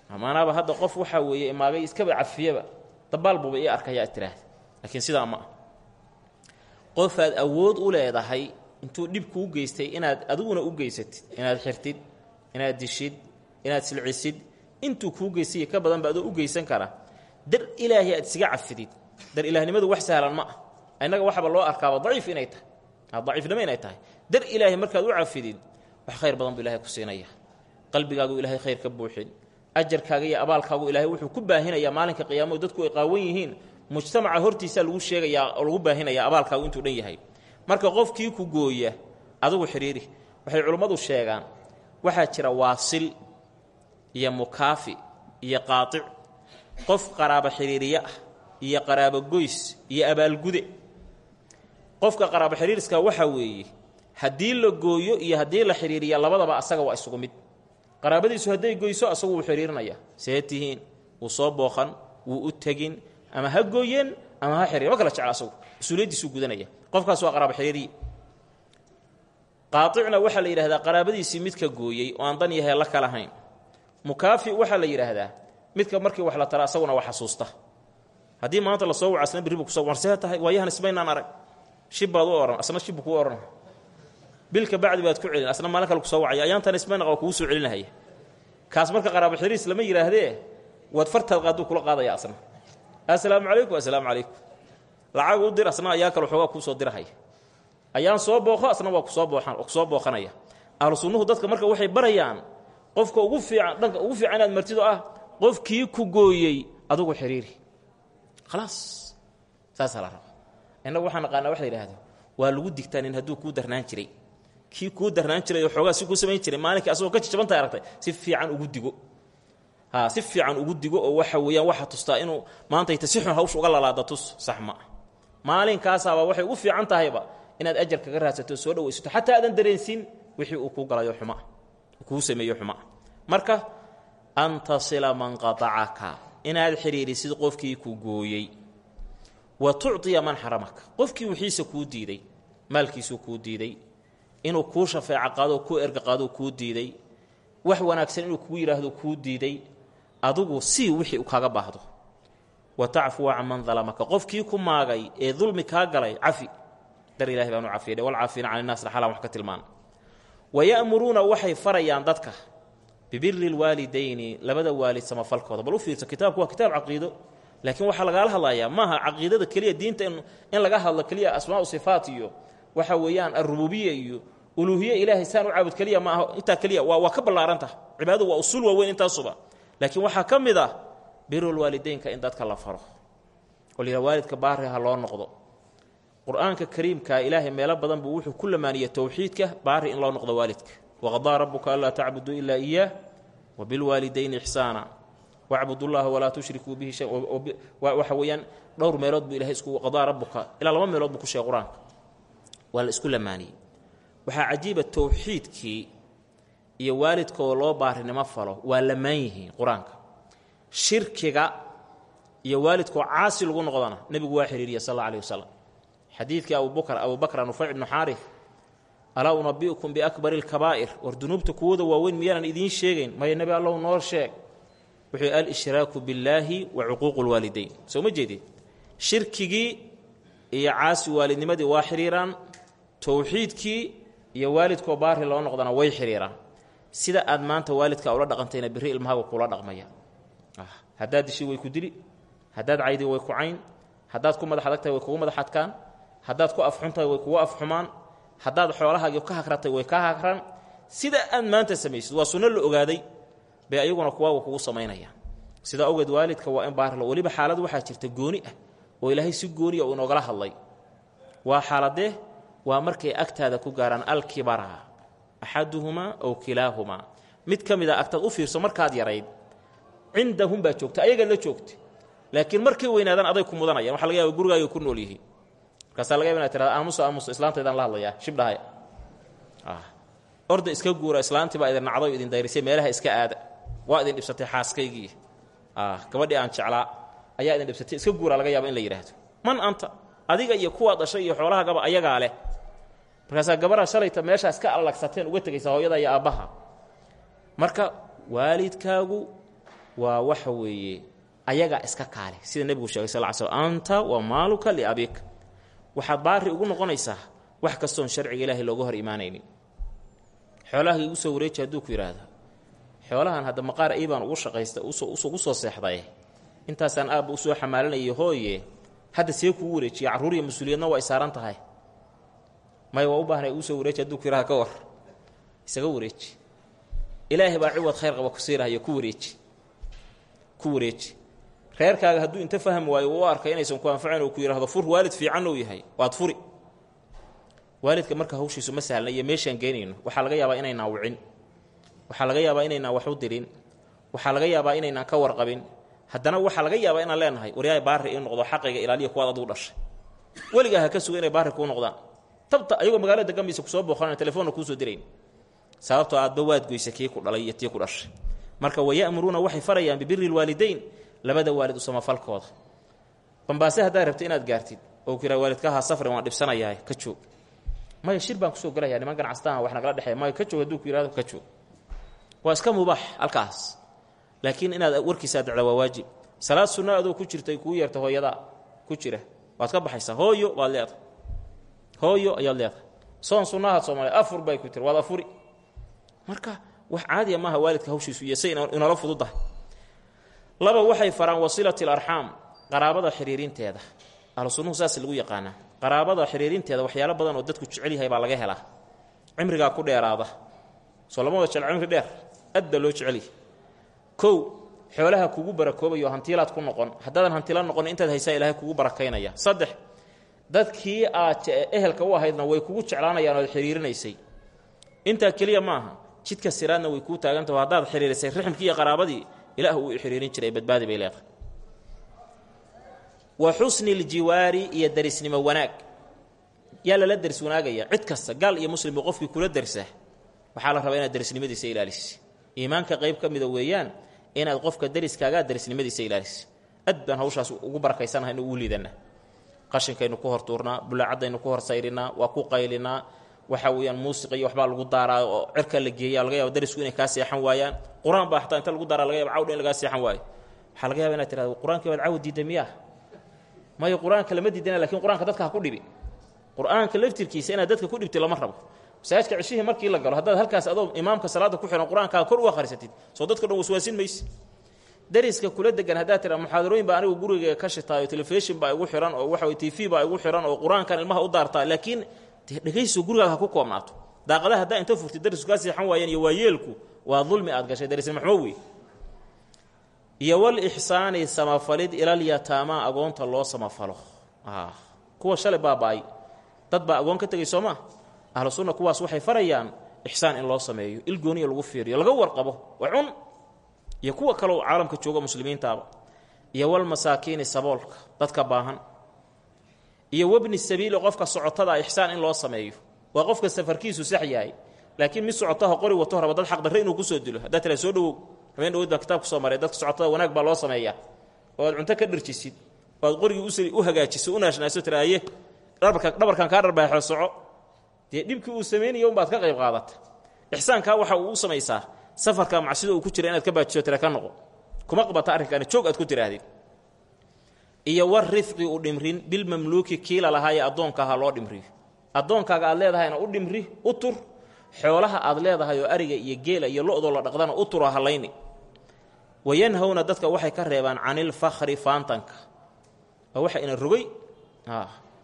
amaanaaba hadda qof waxaa weeye maagay iskaba cafiyaba dabaal buuba ii arkaya ad tiraahda laakiin sidaa ma ah qofaad awood u leedahay intuu dhib kuu geystay inaad adiguna u geysatid inaad xirtid inaad dishid inaad silcisid intuu kuu geystay ka badan ba adoo u geysan kara. Dar ilaahay aad isiga cafidid. Dar ilaahnimadu wax sahlan ma ah innaga loo arkaaba. Daciif inay tahay. Daciifnimo inay tahay. Dar ilaahay markaad u cafidid wax khayr badan buu ilahay ku siinaya. Qalbigaagu ilaahay khayr ka buuxin. Ajarkaaga iyo abaalkaagu ilaahay wuxuu ku baahinayaa maalinka qiyaamao dadku ay qaawan yihiin. Mujtamaca hortiisaa lagu sheegayaa oo lagu baahinayaa abaalkaagu intuu dhan yahay marka qofkii ku gooya adugu xidhiiri waxay culimmadu sheegaan waxaa jira waasil iyo mukaafi iyo qaatic. Qof qaraabo xidhiiriye iyo qaraabo goys iyo abaalgude. Qofka qaraabo xidhiiriska waxaa weeye haddii la gooyo iyo haddii la xidhiiriya labadaba asaga waa isugu mid. Qaraabadiisu hadday goyso asagu wuu xidhiirinaya see wuu soo booqan wuu u tegin ama ha gooyeen ama ha xiriir. Ma kala jecla asagu mas'uuliyaddiisuu gudanaya qofkaas waa qaraabo xidhiiriye qaaicna waxaa la yidhahdaa qaraabadiisii midka gooyey oo aan dan yahay la kalahayn mukaafi waxaa la yidhaahdaa midka markii wax la tara waa xasuusta. Haddii maanta la soo waco asna birribu kuso warsee tahay? Waayahan ismaynaan arag. Shib baad u ohan asna shibbu kuu ohan bilka bacdi baad ku celin asna maalin kale ku soo wacaya. Ayaantan ismaynaqa oo kugu soo celinahaya kaas marka qaraabo xiriis lama yidhaahdee waad fartaad qaaduu kula qaadaya asna. Assalaamu calaykum assalaamu calaykum lacag u dir asna ayaa kale xoogaa kuu soo dirahaya ayaan soo booqo asna waa ku soo booan ku soo booqanaya. Ahlu sunnuhu dadka marka waxay barayaan qofka ugu fiican dhanka ugu fiican inaad martido ah qofkii ku gooyey adugu xiriiri. Khalaas saasaa la rabaa innagu waxaan naqaanaa waxa la yidhahdo waa lagu digtaa nin hadduu kuu darnaan jiray. Kii kuu darnaan jiray oo xoogaa si kuu samayn jiray maalinkii asagoo ka jajabantay aragtay si fiican ugu digo. Ha si fiican ugu digo oo waxa weeyaan waxaa tustaa inuu maantayta si xun hawsha uga lalaada tus sax ma ah maalinkaasaba waxay ugu fiican tahayba inaad ajar kaga raadsato soo dhawaysato. Xataa aadan dareensin wixii uu kuu galayo xumaa kuu sameeyo xumaa marka an tasila man qaطacaka inaad xidhiirisid qofkii ku gooyey. Wa tucطiya man xaramaka qofkii wixiisa kuu diiday maalkiisuu kuu diiday inuu kuu shafeeco qaado kuu erga qaado kuu diiday wax wanaagsan inuu kugu yidhaahdo kuu diiday adugu sii wixii kaaga baahdo wa tacfuwa can man dalamaka qofkii ku maagay ee dulmi kaa galay cafi dar ilahay baanu cafiyadhe walcaafiina can innaas dhaxalaan wax ka tilmaana waya'muruuna waxay farayaan dadka bibiri lwaalidayni labada waalid samafalkooda bal u fiirso kitaabku waa kitaab caqiido laakiin waxaa lagaala hadlayaa maaha caqiidada keliya diinta in laga hadlo keliya asmaa sifaat iyo waxa weeyaan arububiya iyo uluuhiye ilaahay saan u caabud keliya ma aha intaa keliya waa ka ballaarantah cibaadadu waa usuul waaweyn intaasuba laakiin waxaa ka mid ah birulwaalideynka in dadka la faro. Oo la baari ha loo noqdo. Qur'aanka kariimka ilaahay meelo badan buu wuxuu ku lamaaniyey towxiidka baari in loo noqdo waalidka. Waqadaa rabuka anlaa tacbuduu ilaa iyaah wabilwaalidayni ixsaana wacbud llaha walaa tushrikuu bihi shay waxa weeyaan dhowr meelood buu ilahay isku qadaa rabuka ilaa laba meelood buu ku sheegay qur'aanka. Waa la isku lamaaniyey. Waxaa cajiiba iyo waalidkoo loo baarinimo falo waa lamaan yihiin qur'aanka shirkiga iyo waalidkoo caasi lagu noqdana nebigu waa xiriiriya sal alla alih wasalam xadiidkii abubakr abubakra nufayc ibnu xaarif alaa unabi'ukum biakbari alkabaa'ir? War dunuubta kuwooda waaweyn miyaanan idiin sheegayn? Maya nebi allow noo sheeg. Wuxuu al-ishraaku billaahi wa cuquuqu lwaalidayn soo ma jeedid shirkigii iyo caasi waalidnimadii waa xiriiraan towxiidkii iyo waalidkoo baari loo noqdana way xiriiraan. Sida aad maanta waalidka ula dhaqantayna birri ilmahaaga kula dhaqmaya haddaad dishi way ku dili haddaad caydi way ku cayn haddaad ku madax adag way kugu madax adkaan haddaad ku afxun tahay way kugu afxumaan haddaad xoolahaagii ka hagratay way ka hagran sida aad maanta samaysid waa sunno la ogaaday bay ayaguna kuwaaga kugu samaynayaan. Sidaa awgeed waalidka waa in baarlo weliba xaalad waxaa jirta gooni ah oo ilaahay si gooniya uu inoogala hadlay. Waa xaaladee waa markay agtaada ku gaaraan alkibara axaduhumaa ow kilaahumaa. Mid mid a agtaad u fiirso markaad yarayd cindahum baa joogta ayagaad la joogta laakiin markay weynaadaan aday ku mudanayaan waxa laga yaaba gurigaaga ku nool yihiin. Markaasaa laga yaba inad tirada aamuso aamuso islaantaydaan la hadlayaa shibdhahaya orda iska guura islaantii baa idin nacday idin dayrisay meelaha iska aada. Waa idin dhibsatay xaaskaygii. Gabadhii aan jeclaa ayaa idin dhibsatay. Iska guura laga yaaba in la yidhaahdo man anta? Adiga iyo kuwaa dhashay iyo xoolahagaba ayagaa leh. Markaasaa gabaraa shalayta meeshaa iska allagsateen uga tegaysa hooyada iyo aabbaha. Marka waalidkaagu waa waxa weeye ayagaa iska kaale. Sida nebigu sheegay sal l sl anta wa maaluka liabika waxaad baari ugu noqonaysaa wax kastoon sharciga ilaahay looga hor imaanaynin. Xoolaha igu soo wareeji hadduu ku yidhaahdo xoolahan hadda maqaar iibaan ugu shaqaysta ugu soo seexday intaasaan aabba u soo xamaalanayay hooye hadda see kugu wareejiya carruur iyo mas'uuliyadna waa ay saaran tahay. May waa u baahnay ugu soo wareeji hadduu ku yidhahdo ka war. Isaga wareeji. Ilaahay baa ciwad khayr qaba ku siirahayo ku wareeji ku wareeji reerkaaga hadduu inta fahmi waayo uu arkay inaysan ku anfacin oo ku yidhahdo fur waalid fiican uu yahay waad furi. Waalidka marka hawshiisu ma sahlna iyo meeshaan geenayno waxaa laga yaabaa inaynaan wicin waxaa laga yaabaa inaynaan wax u dirin. Waxaa laga yaabaa inaynaan ka warqabin. Haddana waxaa laga yaabaa inaan leenahay waryahay baari ii noqdo xaqayga ilaaliya kuwaad aduu dhashay. Weligaa ha ka suga inay baari kuu noqdaan. Tabta ayagoo magaalada deganbaysa ku soo booqanana telefoonna kuusoo dirayn. Sababtoo aadba waad goysa kii ku dhalay iyo tii ku dhashay marka waya'muruuna waxay farayaan bibiri lwaalidayn labada waalid u samafalkooda. Bambaase haddaad rabta inaad gaartid oo ku yidhaha waalidkaha safrin waan dhibsanayahay ka joog maya shir baan ku soo gelayaa niman ganacsataan wax nagala dhexeeya. Maya ka joog hadduu ku yihahdo ka joog waa iska mubaax halkaas. Laakiin inaad warkiisaa dacda waa waajib. Salaad sunna adoo ku jirtay kuu yeerta hooyadaa ku jira. Waad ka baxaysaa. Hooyo waad leedahay. Hooyo ayaad leedahay. Soon sunnaha soomaaliya afur bay ku tiri waad afuri. Marka wax caadiya maaha waalidka hawshiisu iyo say inoola fududahay. Laba waxay faraan wasiilati alarxaam qaraabada xiriirinteeda. Ahlu saas lagu yaqaanaa. Qaraabada xiriirinteeda waxyaalo badan oo dadku jecel yahay baa laga helaa. Cimrigaa ku dheeraada. Soo jecel cimri dheer aad baa loo jecel yahay. Kow xoolaha kugu barakoobayo hantiilaad ku noqon. Haddaadan hantila noqon intaad haysaa ilaahay kugu barakaynaya. Saddex dadkii aad ehelka u ahaydna way kugu jeclaanayaan oad xiriirinaysay. Intaa keliya ma aha jidka siraadna way kuu taagantaho haddaad xiriirisay rixmkii iyo qaraabadii ilaah uu xiriirin jiray badbaadi bay leedahay. Wa xusni ljiwaari iyo darisnimo wanaag. Yaa lala daris wanaagaya cid kasta gaal iyo muslimba qofkii kula darsa waxaa la rabaa inaad darisnimadiisa ilaalisi iimaanka qayb ka mida weeyaan inaad qofka dariskaagaa darisnimadiisa ilaalisi aad baan hawshaas ugu barakaysanaha in ugu liidanna qashinkaynu ku hor tuurnaa bulaacadaynu ku hor sayrinaa waa ku qaylinaa waxa weeyaan muusiqa iyo waxbaa lagu daaraa oo cirka la geeya laga yaba darisku inay kaa seexan waayaan. Qur'aan baa xataa inta lagu daaraa laga yaba cawdha in lagaa seexan waayo. Waxaa laga yaba inaad tirahdo qur'aankii baad cawd diidda miyaa? Mayo qur'aanka lama diidana laakiin qur'aanka dadka ha ku dhibi. Qur'aanka laftirkiisa inaad dadka ku dhibti lama rabo. Masaajidka ceshihii markii la galo haddaad halkaas adoo imaamka salaada ku xihan qur'aankaa kor u akhrisatid soo dadko dhan waswaasin mayse. Dariska kula degan haddaad tiraa muxaadarooyin baa anigu guriga ka shitaayo telefishin baa igu xihan oo waxa t v baa igu xihan oo qur'aankan ilmaha u daartaa. Laakiin dhegayso gurigaaga ha ku koobnaato. Daaqadaha haddaa inta furtid darisku kaa seexan waayeen iyo waayeelku waa dulmi aad gashay darisnimoxmo wey iyo wal ixsaani samafalid ilalyataamaa agoonta loo samafalo. Kuwa shalay baaba-ay. Dad agoon ka tegay soo maa ahlu sunna kuwaas waxay farayaan ixsaan in loo sameeyo il gooniya lagu fiiriyo laga warqabo waa cun. Iyo kuwa kaleo caalamka jooga muslimiintaaba. Iyo walmasaakiini saboolka dadka baahan iyo wabni sabiili qofka socotada ixsaan in loo sameeyo. Waa qofka safarkiisu sax yahay laakiin mid socotaha qori wato raba dad xaqdarre inuu ku soo dilo haddaa tira soo dhowow habeen dhawood baa kitaab ku soo maray dadka socotada wanaag baa loo sameeyaa. Oo aad cunto ka dharjisid oo aad qorigii u hagaajiso u naashnaaso tiraaye dhabarka dhabarkan kaa dharbaaxo soco. Dee dhibkii uu samaynayo unbaad ka qayb qaadata. Ixsaankaa waxa uu u samaysaa safarka macsida uu ku jira inaad ka baajiso tira ka noqo. Kuma qabata arrinkaani joog aad ku tiraahdid iyo war rifqi u dhimrin bilmamluuki kiila lahaayee addoonka ahaa loo dhimriyo addoonkaaga aad leedahayna u dhimri u tur. Xoolaha aad leedahay oo ariga iyo geela iyo lo-doo la dhaqdana u turo halayni wayanhawna dadka waxay ka reebaan canilfakhri faantanka. Oo waxa ina rogay?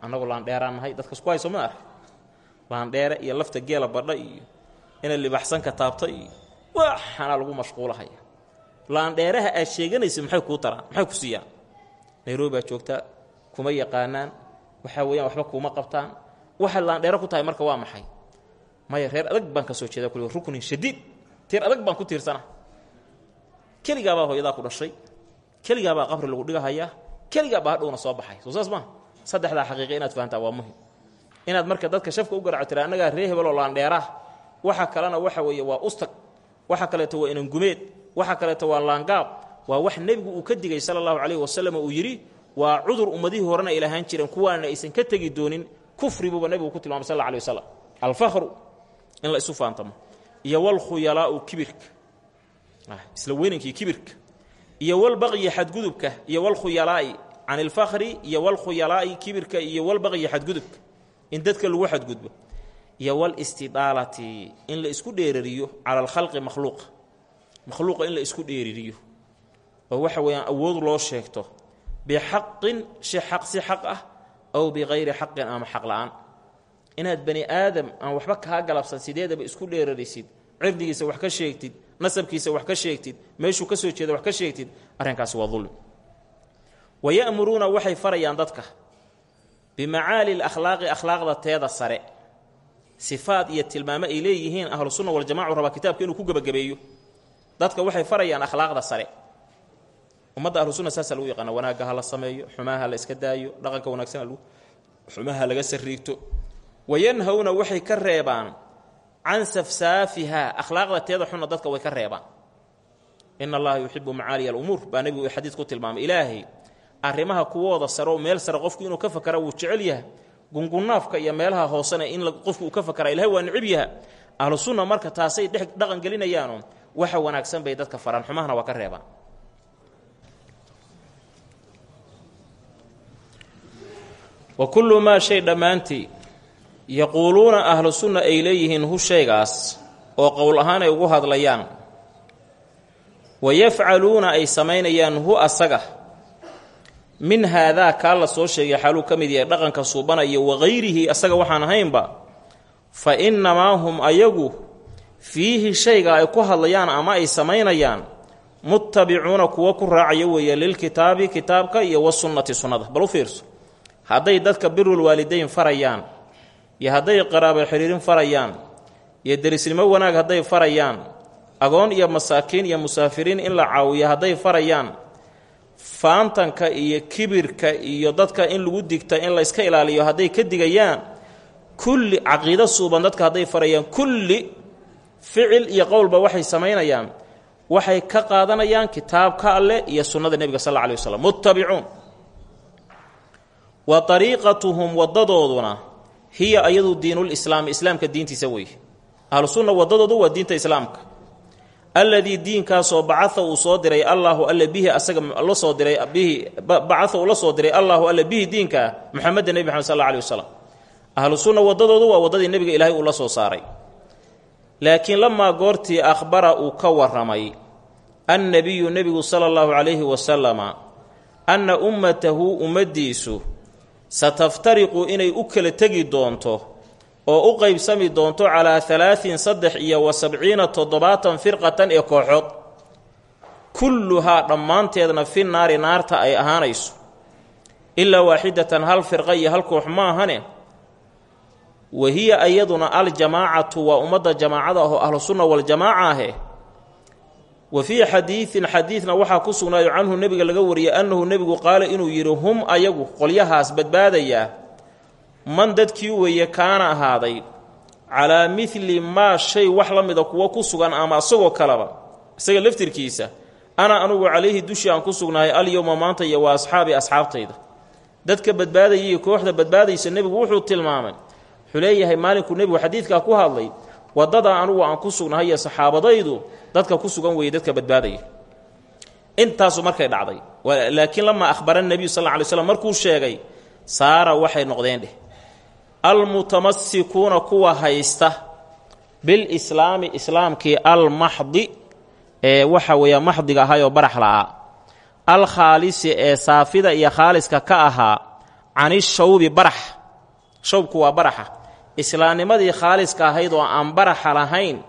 Annagu laandheeraan nahay. Dadkas ku hayso ma ark laandheere iyo lafta geela badha iyo ina libaxsanka taabta iyo waxaana lagu mashquulahaya. Laandheeraha aad sheeganaysa maxay kuu taraan maxay ku siiyaan nairobi joogtaa kuma yaqaanaan waxaa weeyaan waxba kuuma qabtaan. Waxaad laandheero ku tahay marka waa maxay? Maya reer adag baan ka soo jeeda kuli ruknin shadiid tiir adag baan ku tiirsana. Keligaabaa hooyadaa ku dhashay keligaabaa qabri lagu dhigahayaa keligaabaa hadhowna soo baxay. Soo saas maaha saddexdaa xaqiiqa inaad waa muhiim. Inaad marka dadka shafka u garaco tira annagaa ree hebeloo laandheeraah waxa kalena waxa weeye waa ustag waxa kaleeto waa inangumeed waxa kaleeto waa laangaab waa wax nebigu uu ka digay sala allahu calayhi wasalam uu yidhi waa cudur ummadihii horena ay jireen kuwaana aysan ka tegi doonin kufri buuba nebigu ku tilmaamay sal alla alay wasalam alfakhru in la isu faantamo. Iyo walkhuyalaa'u kibirka isla weynankii kibirka iyo walbaqyi xadgudubka iyo walkhuyalaa'i can ilfakhri iyo walkhuyalaa'i kibirka iyo walbaqyi xadgudubka in dadka lagu xadgudbo. Iyo walistidaalati in la isku dheerariyo cala alkhalqi makhluuqa. Makhluuqa in la isku dheeririyo oo waxa weeyaan awood loo sheegto bixaqin si xaq si xaq ah aw bikayri xaqin ama xaq la'aan. Inaad bani aadam aan waxba kaa galabsan sideedaba isku dheerarisid cirdigiisa wax ka sheegtid nasabkiisa wax ka sheegtid meeshuu ka soo jeeda wax ka sheegtid arrinkaasi waa dulmi waya'muruuna waxay farayaan dadka bimacaali lakhlaaqi akhlaaqda teeda sare. Sifaad iyo tilmaamo ay leeyihiin ahlusunna waljamacu rabaa kitaabka inuu ku gebagabeeyo dadka waxay farayaan akhlaaqda sare ummadda ahlusunna saasaa lagu yaqaana wanaagga ha la sameeyo xumaaha la iska daayo dhaqanka wanaagsan xumaha laga sariigto wayanhawna waxay ka reebaan can safsaafihaa akhlaaqda teeda xunna dadka way ka reebaan. Ina allaha yuxibu macaaliya alumuur baa nebigu xadiid ku tilmaamay. Ilaahay arrimaha kuwooda saro meel sare qofku inuu ka fakara wuu jecel yaha gungunaafka iyo meelaha hoosena in qofku uu ka fakara ilahay waa nicib yaha ahlu sunna marka taasay dhaqan gelinayaano waxa wanaagsan bay dadka faraan xumahana waa ka reebaan wa kullu maa shay dhammaantii yaquuluuna ahlu sunna ay leeyihiin hu shaygaas oo qowl ahaan ay ugu hadlayaan. Wa yafcaluuna ay samaynayaan hu asaga. Min haadaa kaa la soo sheegay xaaluu ka mid yahay dhaqanka suubanaya wagayrihi asaga waxaan ahaynba fa innamaa hum ayagu fiihi shayga ay ku hadlayaan ama ay samaynayaan muttabicuuna kuwa ku raacaya weeye lilkitaabi kitaabka iyo wasunnati sunnada. Bal u fiirso hadday dadka birul waalidayn farayaan iyo hadday qaraabo xiriirin farayaan iyo derisnimo wanaag hadday farayaan agoon iyo masaakiin iyo musaafiriin in la caawiyo hadday farayaan faantanka iyo kibirka iyo dadka in lagu digta in layska ilaaliyo hadday ka digayaan kulli caqiido suuban dadka hadday farayaan kulli ficil iyo qowlba waxay samaynayaan waxay ka qaadanayaan kitaabka alleh iyo sunnada nebiga sal alla alay waslm muttabicuun wa ariiqatuhum wadadooduna hiya ayadu diinulislaami islaamka diintiisa weeye ahlusunna wadadoodu waa diinta islaamka. Alladii diinkaasoo bacaa uu soo diray allaahu alle bihi asaga la soo diray bihi bacaa uu la soo diray allaahu alle bihi diinkaa muxameda nebi maxamed sal alla alih wasalam ahlu sunna waddadoodu waa waddadii nebiga ilaahay uu la soo saaray. Laakiin lamaa goortii akhbara uu ka warramay annebiyu nebigu sala allahu calayhi wasalama anna ummatahu ummaddiisu sataftariqu inay u kala tegi doonto oo u qaybsami doonto calaa halaatin saddex iyo wa sabciina toddobaatan firqatan ee kooxood. Kulluhaa dhammaanteedna fi naari naarta ay ahaanayso. Ilaa waaxidatan hal firqa iyo hal koox maahane wa hiya ayaduna aljamaacatu waa ummadda jamaacada ahoo ahlusunna waljamaaca ahe wa fii xadiidin xadiidna waxaa ku sugnaayo canhu nebiga laga wariyay annahu nebigu qaala inuu yidhi hum ayagu qolyahaas badbaadayaa man dadkii weeye kaana ahaaday. Calaa midli maa shay wax la mida kuwo ku sugan ama isagoo kaleba isaga laftirkiisa ana anugu calayhi dushii aan ku sugnahay alyowma maanta iyo waa asxaabi asxaabtayda. Dadka badbaadaya iyo kooxda badbaadaysa nebigu wuxuu tilmaamay. Wuxuu leeyahay maalinkuu nebigu xadiidkaa ku hadlay waddadaa anugu aan ku sugnahay iyo saxaabadaydu dadka ku sugan weeye dadka badbaadaya. Intaasu markay dhacday. Laakiin lamaa akhbara nebiyu sal lla ly slam markuu sheegay saara waxay noqdeen dheh. Almutamasikuuna kuwa haysta bilislaami islaamkii almaxdi ee waxa weeya maxdiga ahayoo barax la'aa alkhaalisi ee saafida iyo khaaliska ka ahaa canishawbi barax. Shawbku waa baraxa islaamnimadii khaaliska ahayd oo aan baraxa lahayn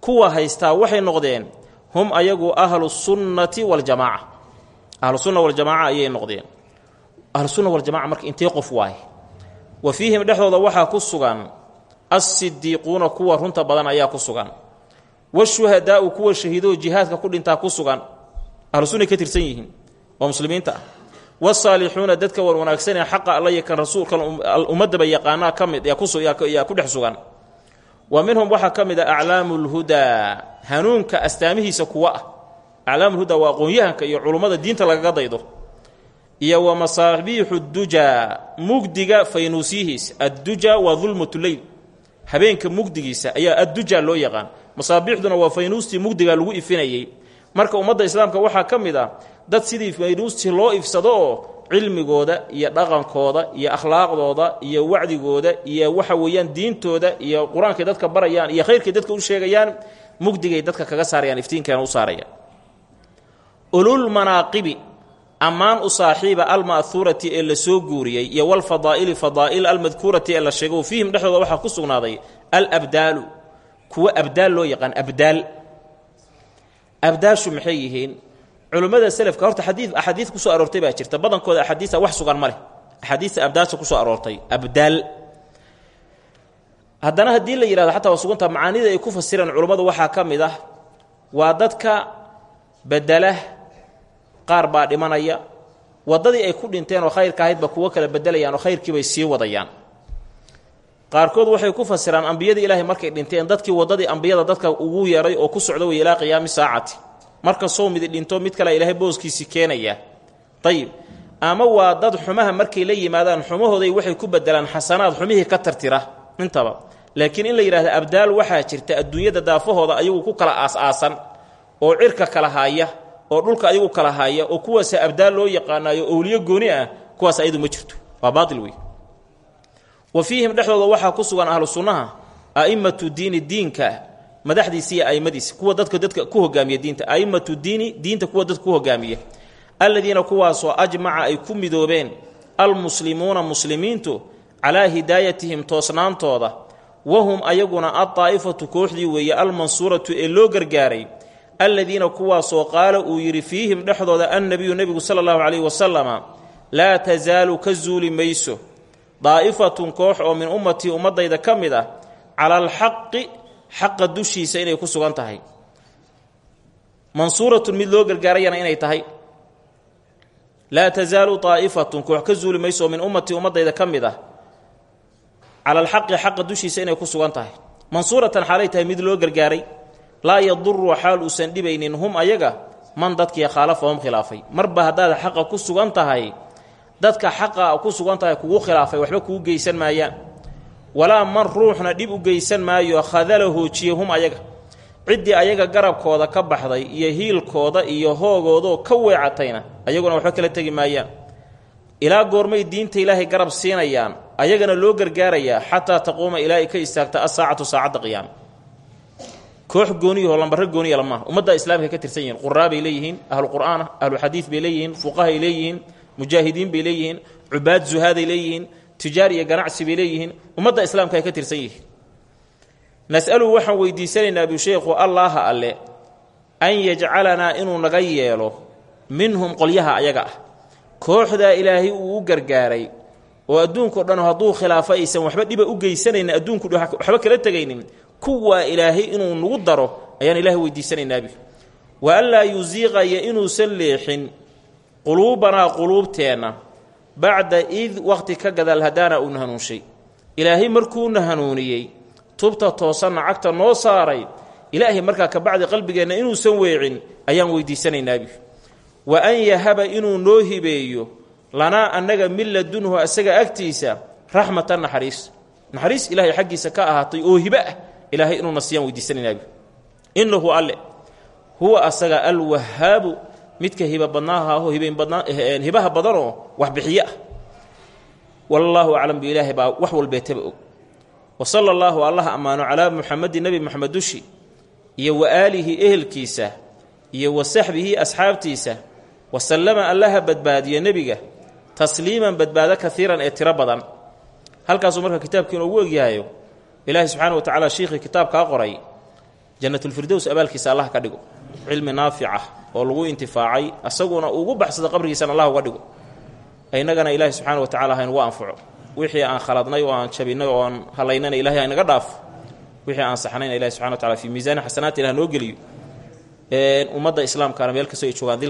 kuwa haystaa waxay noqdeen hum ayagu ahlusunnati waljamaaca ahlusunna waljamaaca ayay noqdeen. Ahlusunna waljamaca marka intee qof waaye wa fiihim dhexdooda waxaa ku sugan assidiiquuna kuwa runta badan ayaa ku sugan. Washuhadaa'u kuwa shahiidoo jihaadka ku dhintaa ku sugan. Ahlusunnay ka tirsan yihiin oo muslimiinta ah wasaalixuuna dadka war wanaagsanee xaqa alla iyo kan rasuulka ummadaba yaqaanaa ka mid yaa ku dhex sugan wa minhum waxaa ka mid a aclaamu lhudaa astaamihiisa kuwa ah aclaamulhudaa waa aqoon-yahanka iyo culummada diinta lagaga daydo iyo wa masaabiixu dujaa mugdiga faynuusyihiisa adduja waa dulmatuleyl habeenka mugdigiisa ayaa adduja loo yaqaan masaabiixduna waa faynuustii mugdiga lagu ifinayey marka ummadda islaamka waxaa ka dad sidii faynuustii loo ifsado oo cilmigooda iyo dhaqankooda iyo akhlaaqdooda iyo wacdigooda iyo waxa weeyaan diintooda iyo qur'aankay dadka barayaan iyo khayrkay dadka u sheegayaan mugdigay dadka kaga saarayaan iftiinkeena u saarayaan ulul manaaqibi ammaan u saaxiiba alma'huurati ee la soo guuriyey iyo walfadaa'ili fadaa'il almadkuurati ee la sheego fiihim dhexdooda waxaa ku sugnaaday alabdaalu. Kuwa abdaal loo yaqaan abdaal. Abdaashu maxay culummada selafka horta xadii axaadiid ku soo aroortay baa jirta. Badankooda axaadiista wax sugan ma leh. Axaadiista abdaasha ku soo aroortay. Abdaal. Haddana haddii la yidhahdo xataa waa sugantaa macaanida ay ku fasireen culummadu waxaa ka mid ah waa dadka bedela qaar baa dhimanaya waddadii ay ku dhinteen oo khayrka ahaydba kuwo kala bedelayaan oo khayrkiibay sii wadayaan. Qaarkood waxay ku fasiraan ambiyadii ilaahay markay dhinteen dadkii waddadii ambiyada dadka ugu yeeray oo ku socda way ilaa qiyaami marka sow midi dhinto mid kale ilaahay booskiisii keenaya. Dayib ama waa dad xumaha markay la yimaadaan xumahooday waxay ku bedelaan xasanaad xumihii ka tartira. Intaba. Laakiin in la yidhahda abdaal waxaa jirta adduunyada daafahooda ayagu ku kala aas-aasan oo cirka kala haaya oo dhulka ayagu kala haaya oo kuwaasa abdaal loo yaqaanaayo owliyo gooni ah kuwaas ayadu ma jirto. Waa baatil wey wa fiihim dhexdooda waxaa ku sugan ahlu sunnaha a'immatu diini diinka madaxdiisa iyo a'immadiisa kuwa dadka dadka ku hogaamiya diinta a'immatu diini diinta kuwa dadka ku hogaamiya. Alladiina kuwaasoo ajmaca ay ku midoobeen almuslimuuna muslimiintu calaa hidaayatihim toosnaantooda wahum ayaguna addaa'ifatu kooxdii weeye almansuuratu ee loo gargaaray alladiina kuwaasoo qaala uu yidhi fiihim dhexdooda annabiyu nebigu sala allahu calayhi wasalama laa tasaalu ka zuuli mayso daa'ifatun koox oo min ummatii ummaddayda ka mid ah cala alxaqi xaqa dushiisa inay ku sugan tahay. Mansuuratun mid loo gargaarayana inay tahay. Laa tasaalu daa'ifatun koox ka zuuli mayso min ummatii ummaddayda ka mid ah. Cala alxaqi xaqa dushiisa inay ku sugan tahay. Mansuuratan xaalay tahay mid loo gargaaray. Laa yaduru xaal uusan dhibaynin hum ayaga man dadkii khaalafahum khilaafay. Marba haddaad xaqa ku sugan tahay dadka xaqa ku sugan tahay kugu khilaafay waxba kuu geysan maayaan walaa man ruuxna dhib u geysan maayo khadala hoojiye hum ayaga. Ciddii ayaga garabkooda ka baxday iyo hiilkooda iyo hoogoodoo ka weecatayna ayaguna waxba kala tegi maayaan. Ilaa goormay diinta ilaahay garab siinayaan ayagana loo gargaarayaa xataa taquuma ilaa ka istaagta asaacatu saacadda qiyaama koox gooniyahoo lambare gooniya lamaha ummadda islaamka ka tirsan yihiin quraa bay leeyihiin ahlu qur'aana ahlu xadiid bay leeyihiin fuqahay leeyihiin mujaahidiin bay leeyihiin cubaad zuhaaday leeyihiin tijaar iyo ganacsi bay leeyihiin ummadda islaamka ay ka tirsan yihiin. Nas'alu waxaan weydiisanaynaa busheekhu allaaha alle an yajcalanaa inuu naga yeelo minhum qolyaha ayaga ah. Kooxdaa ilaahay uu u gargaaray oo adduunkao dhan hadduu khilaafo aysan waxba dhiba u geysanaynin adduunku waxba kala tegaynin kuwaa ilaahay inuu nagu daro ayaan ilaahay weydiisanaynaabi wa anlaa yusiiqaya inuusan leexin quluubanaa quluubteenna bacda id wakhti ka gadaal haddaana uuna hanuunshay ilaahay markuuna hanuuniyey tubta toosanna cagta noo saaray ilaahay markaa ka bacdi qalbigeenna inuusan weecin ayaan weydiisanaynaabi wa an yahaba inuu noo hibeeyo lanaa annaga min ladunhu asaga agtiisa raxmatan naxariis. Naxariis ilaahay xaggiisa ka ahaatay oo hibo ah ilaahay inuuna siyaan weydiisanaynabi innahu alle huwa asaga alwahaabu midka hiba badnaaha aho hibaha badanoo wax bixiyo ah. Wallaahu aclam biilaahi baa wax walbeetaba og. Wa sala allaahu allaha ammaano calaa muxamedin nebi moxamed dushi iyo wa aalihi ehelkiisa iyo wa saxbihi asxaabtiisa wa sallama allaha badbaadiyo nebiga tasliiman badbaado kaiiran ee tiro badan. Halkaasuu marka kitaabkii inoogu egyahayo ilaahay subxaana wa tacaala shiikhii kitaabkaa qoray jannatulfirdows abaalkiisa allah ka dhigo cilmi naafica oo lagu intifaacay asaguna ugu baxsado qabrigiisana allah uga dhigo. Innagana ilaahay subxaana wa tacala haynugu anfaco. Wixii aan khaladnay oo aan jabinay oo aan halaynana ilahay haynaga dhaafo. Wixii aan saxnayna ilahi subxana wa tacala fii miisaani xasanaati ilah noo geliyo. Ummadda islaamkaana meel kastoo joogaan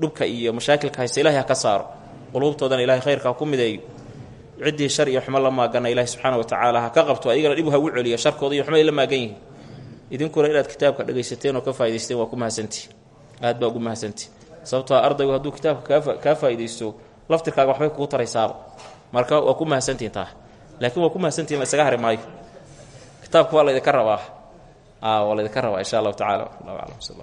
dhubka iyo mashaakilka haysta ilahay ha ka saaro. Quluubtoodana ilahay khayrka ha ku mideeyo. Ciddii shar iyo xumo la maagana ilaahi subxaana wa tacaala ha ka qabto ayagana dhib hagu celiyo. Sharkooda iyo xumo ay la maagan yihiin idinkuna inaad kitaabka dhegaysateen oo ka faa'idaysteen waa ku mahadsantii aad baa ugu mahadsantii sababtoo ardaygu hadduu kitaabka kaa faa'iidaysto laftirkaaga waxbay kugu taraysaaba marka waa ku mahadsantihin taa. Laakiin waa ku mahadsantihin la isaga hari maayo. Kitaabka waa laydinka rabaa. Waa laydinka rabaa insha allahu tacala wallahu aclam sal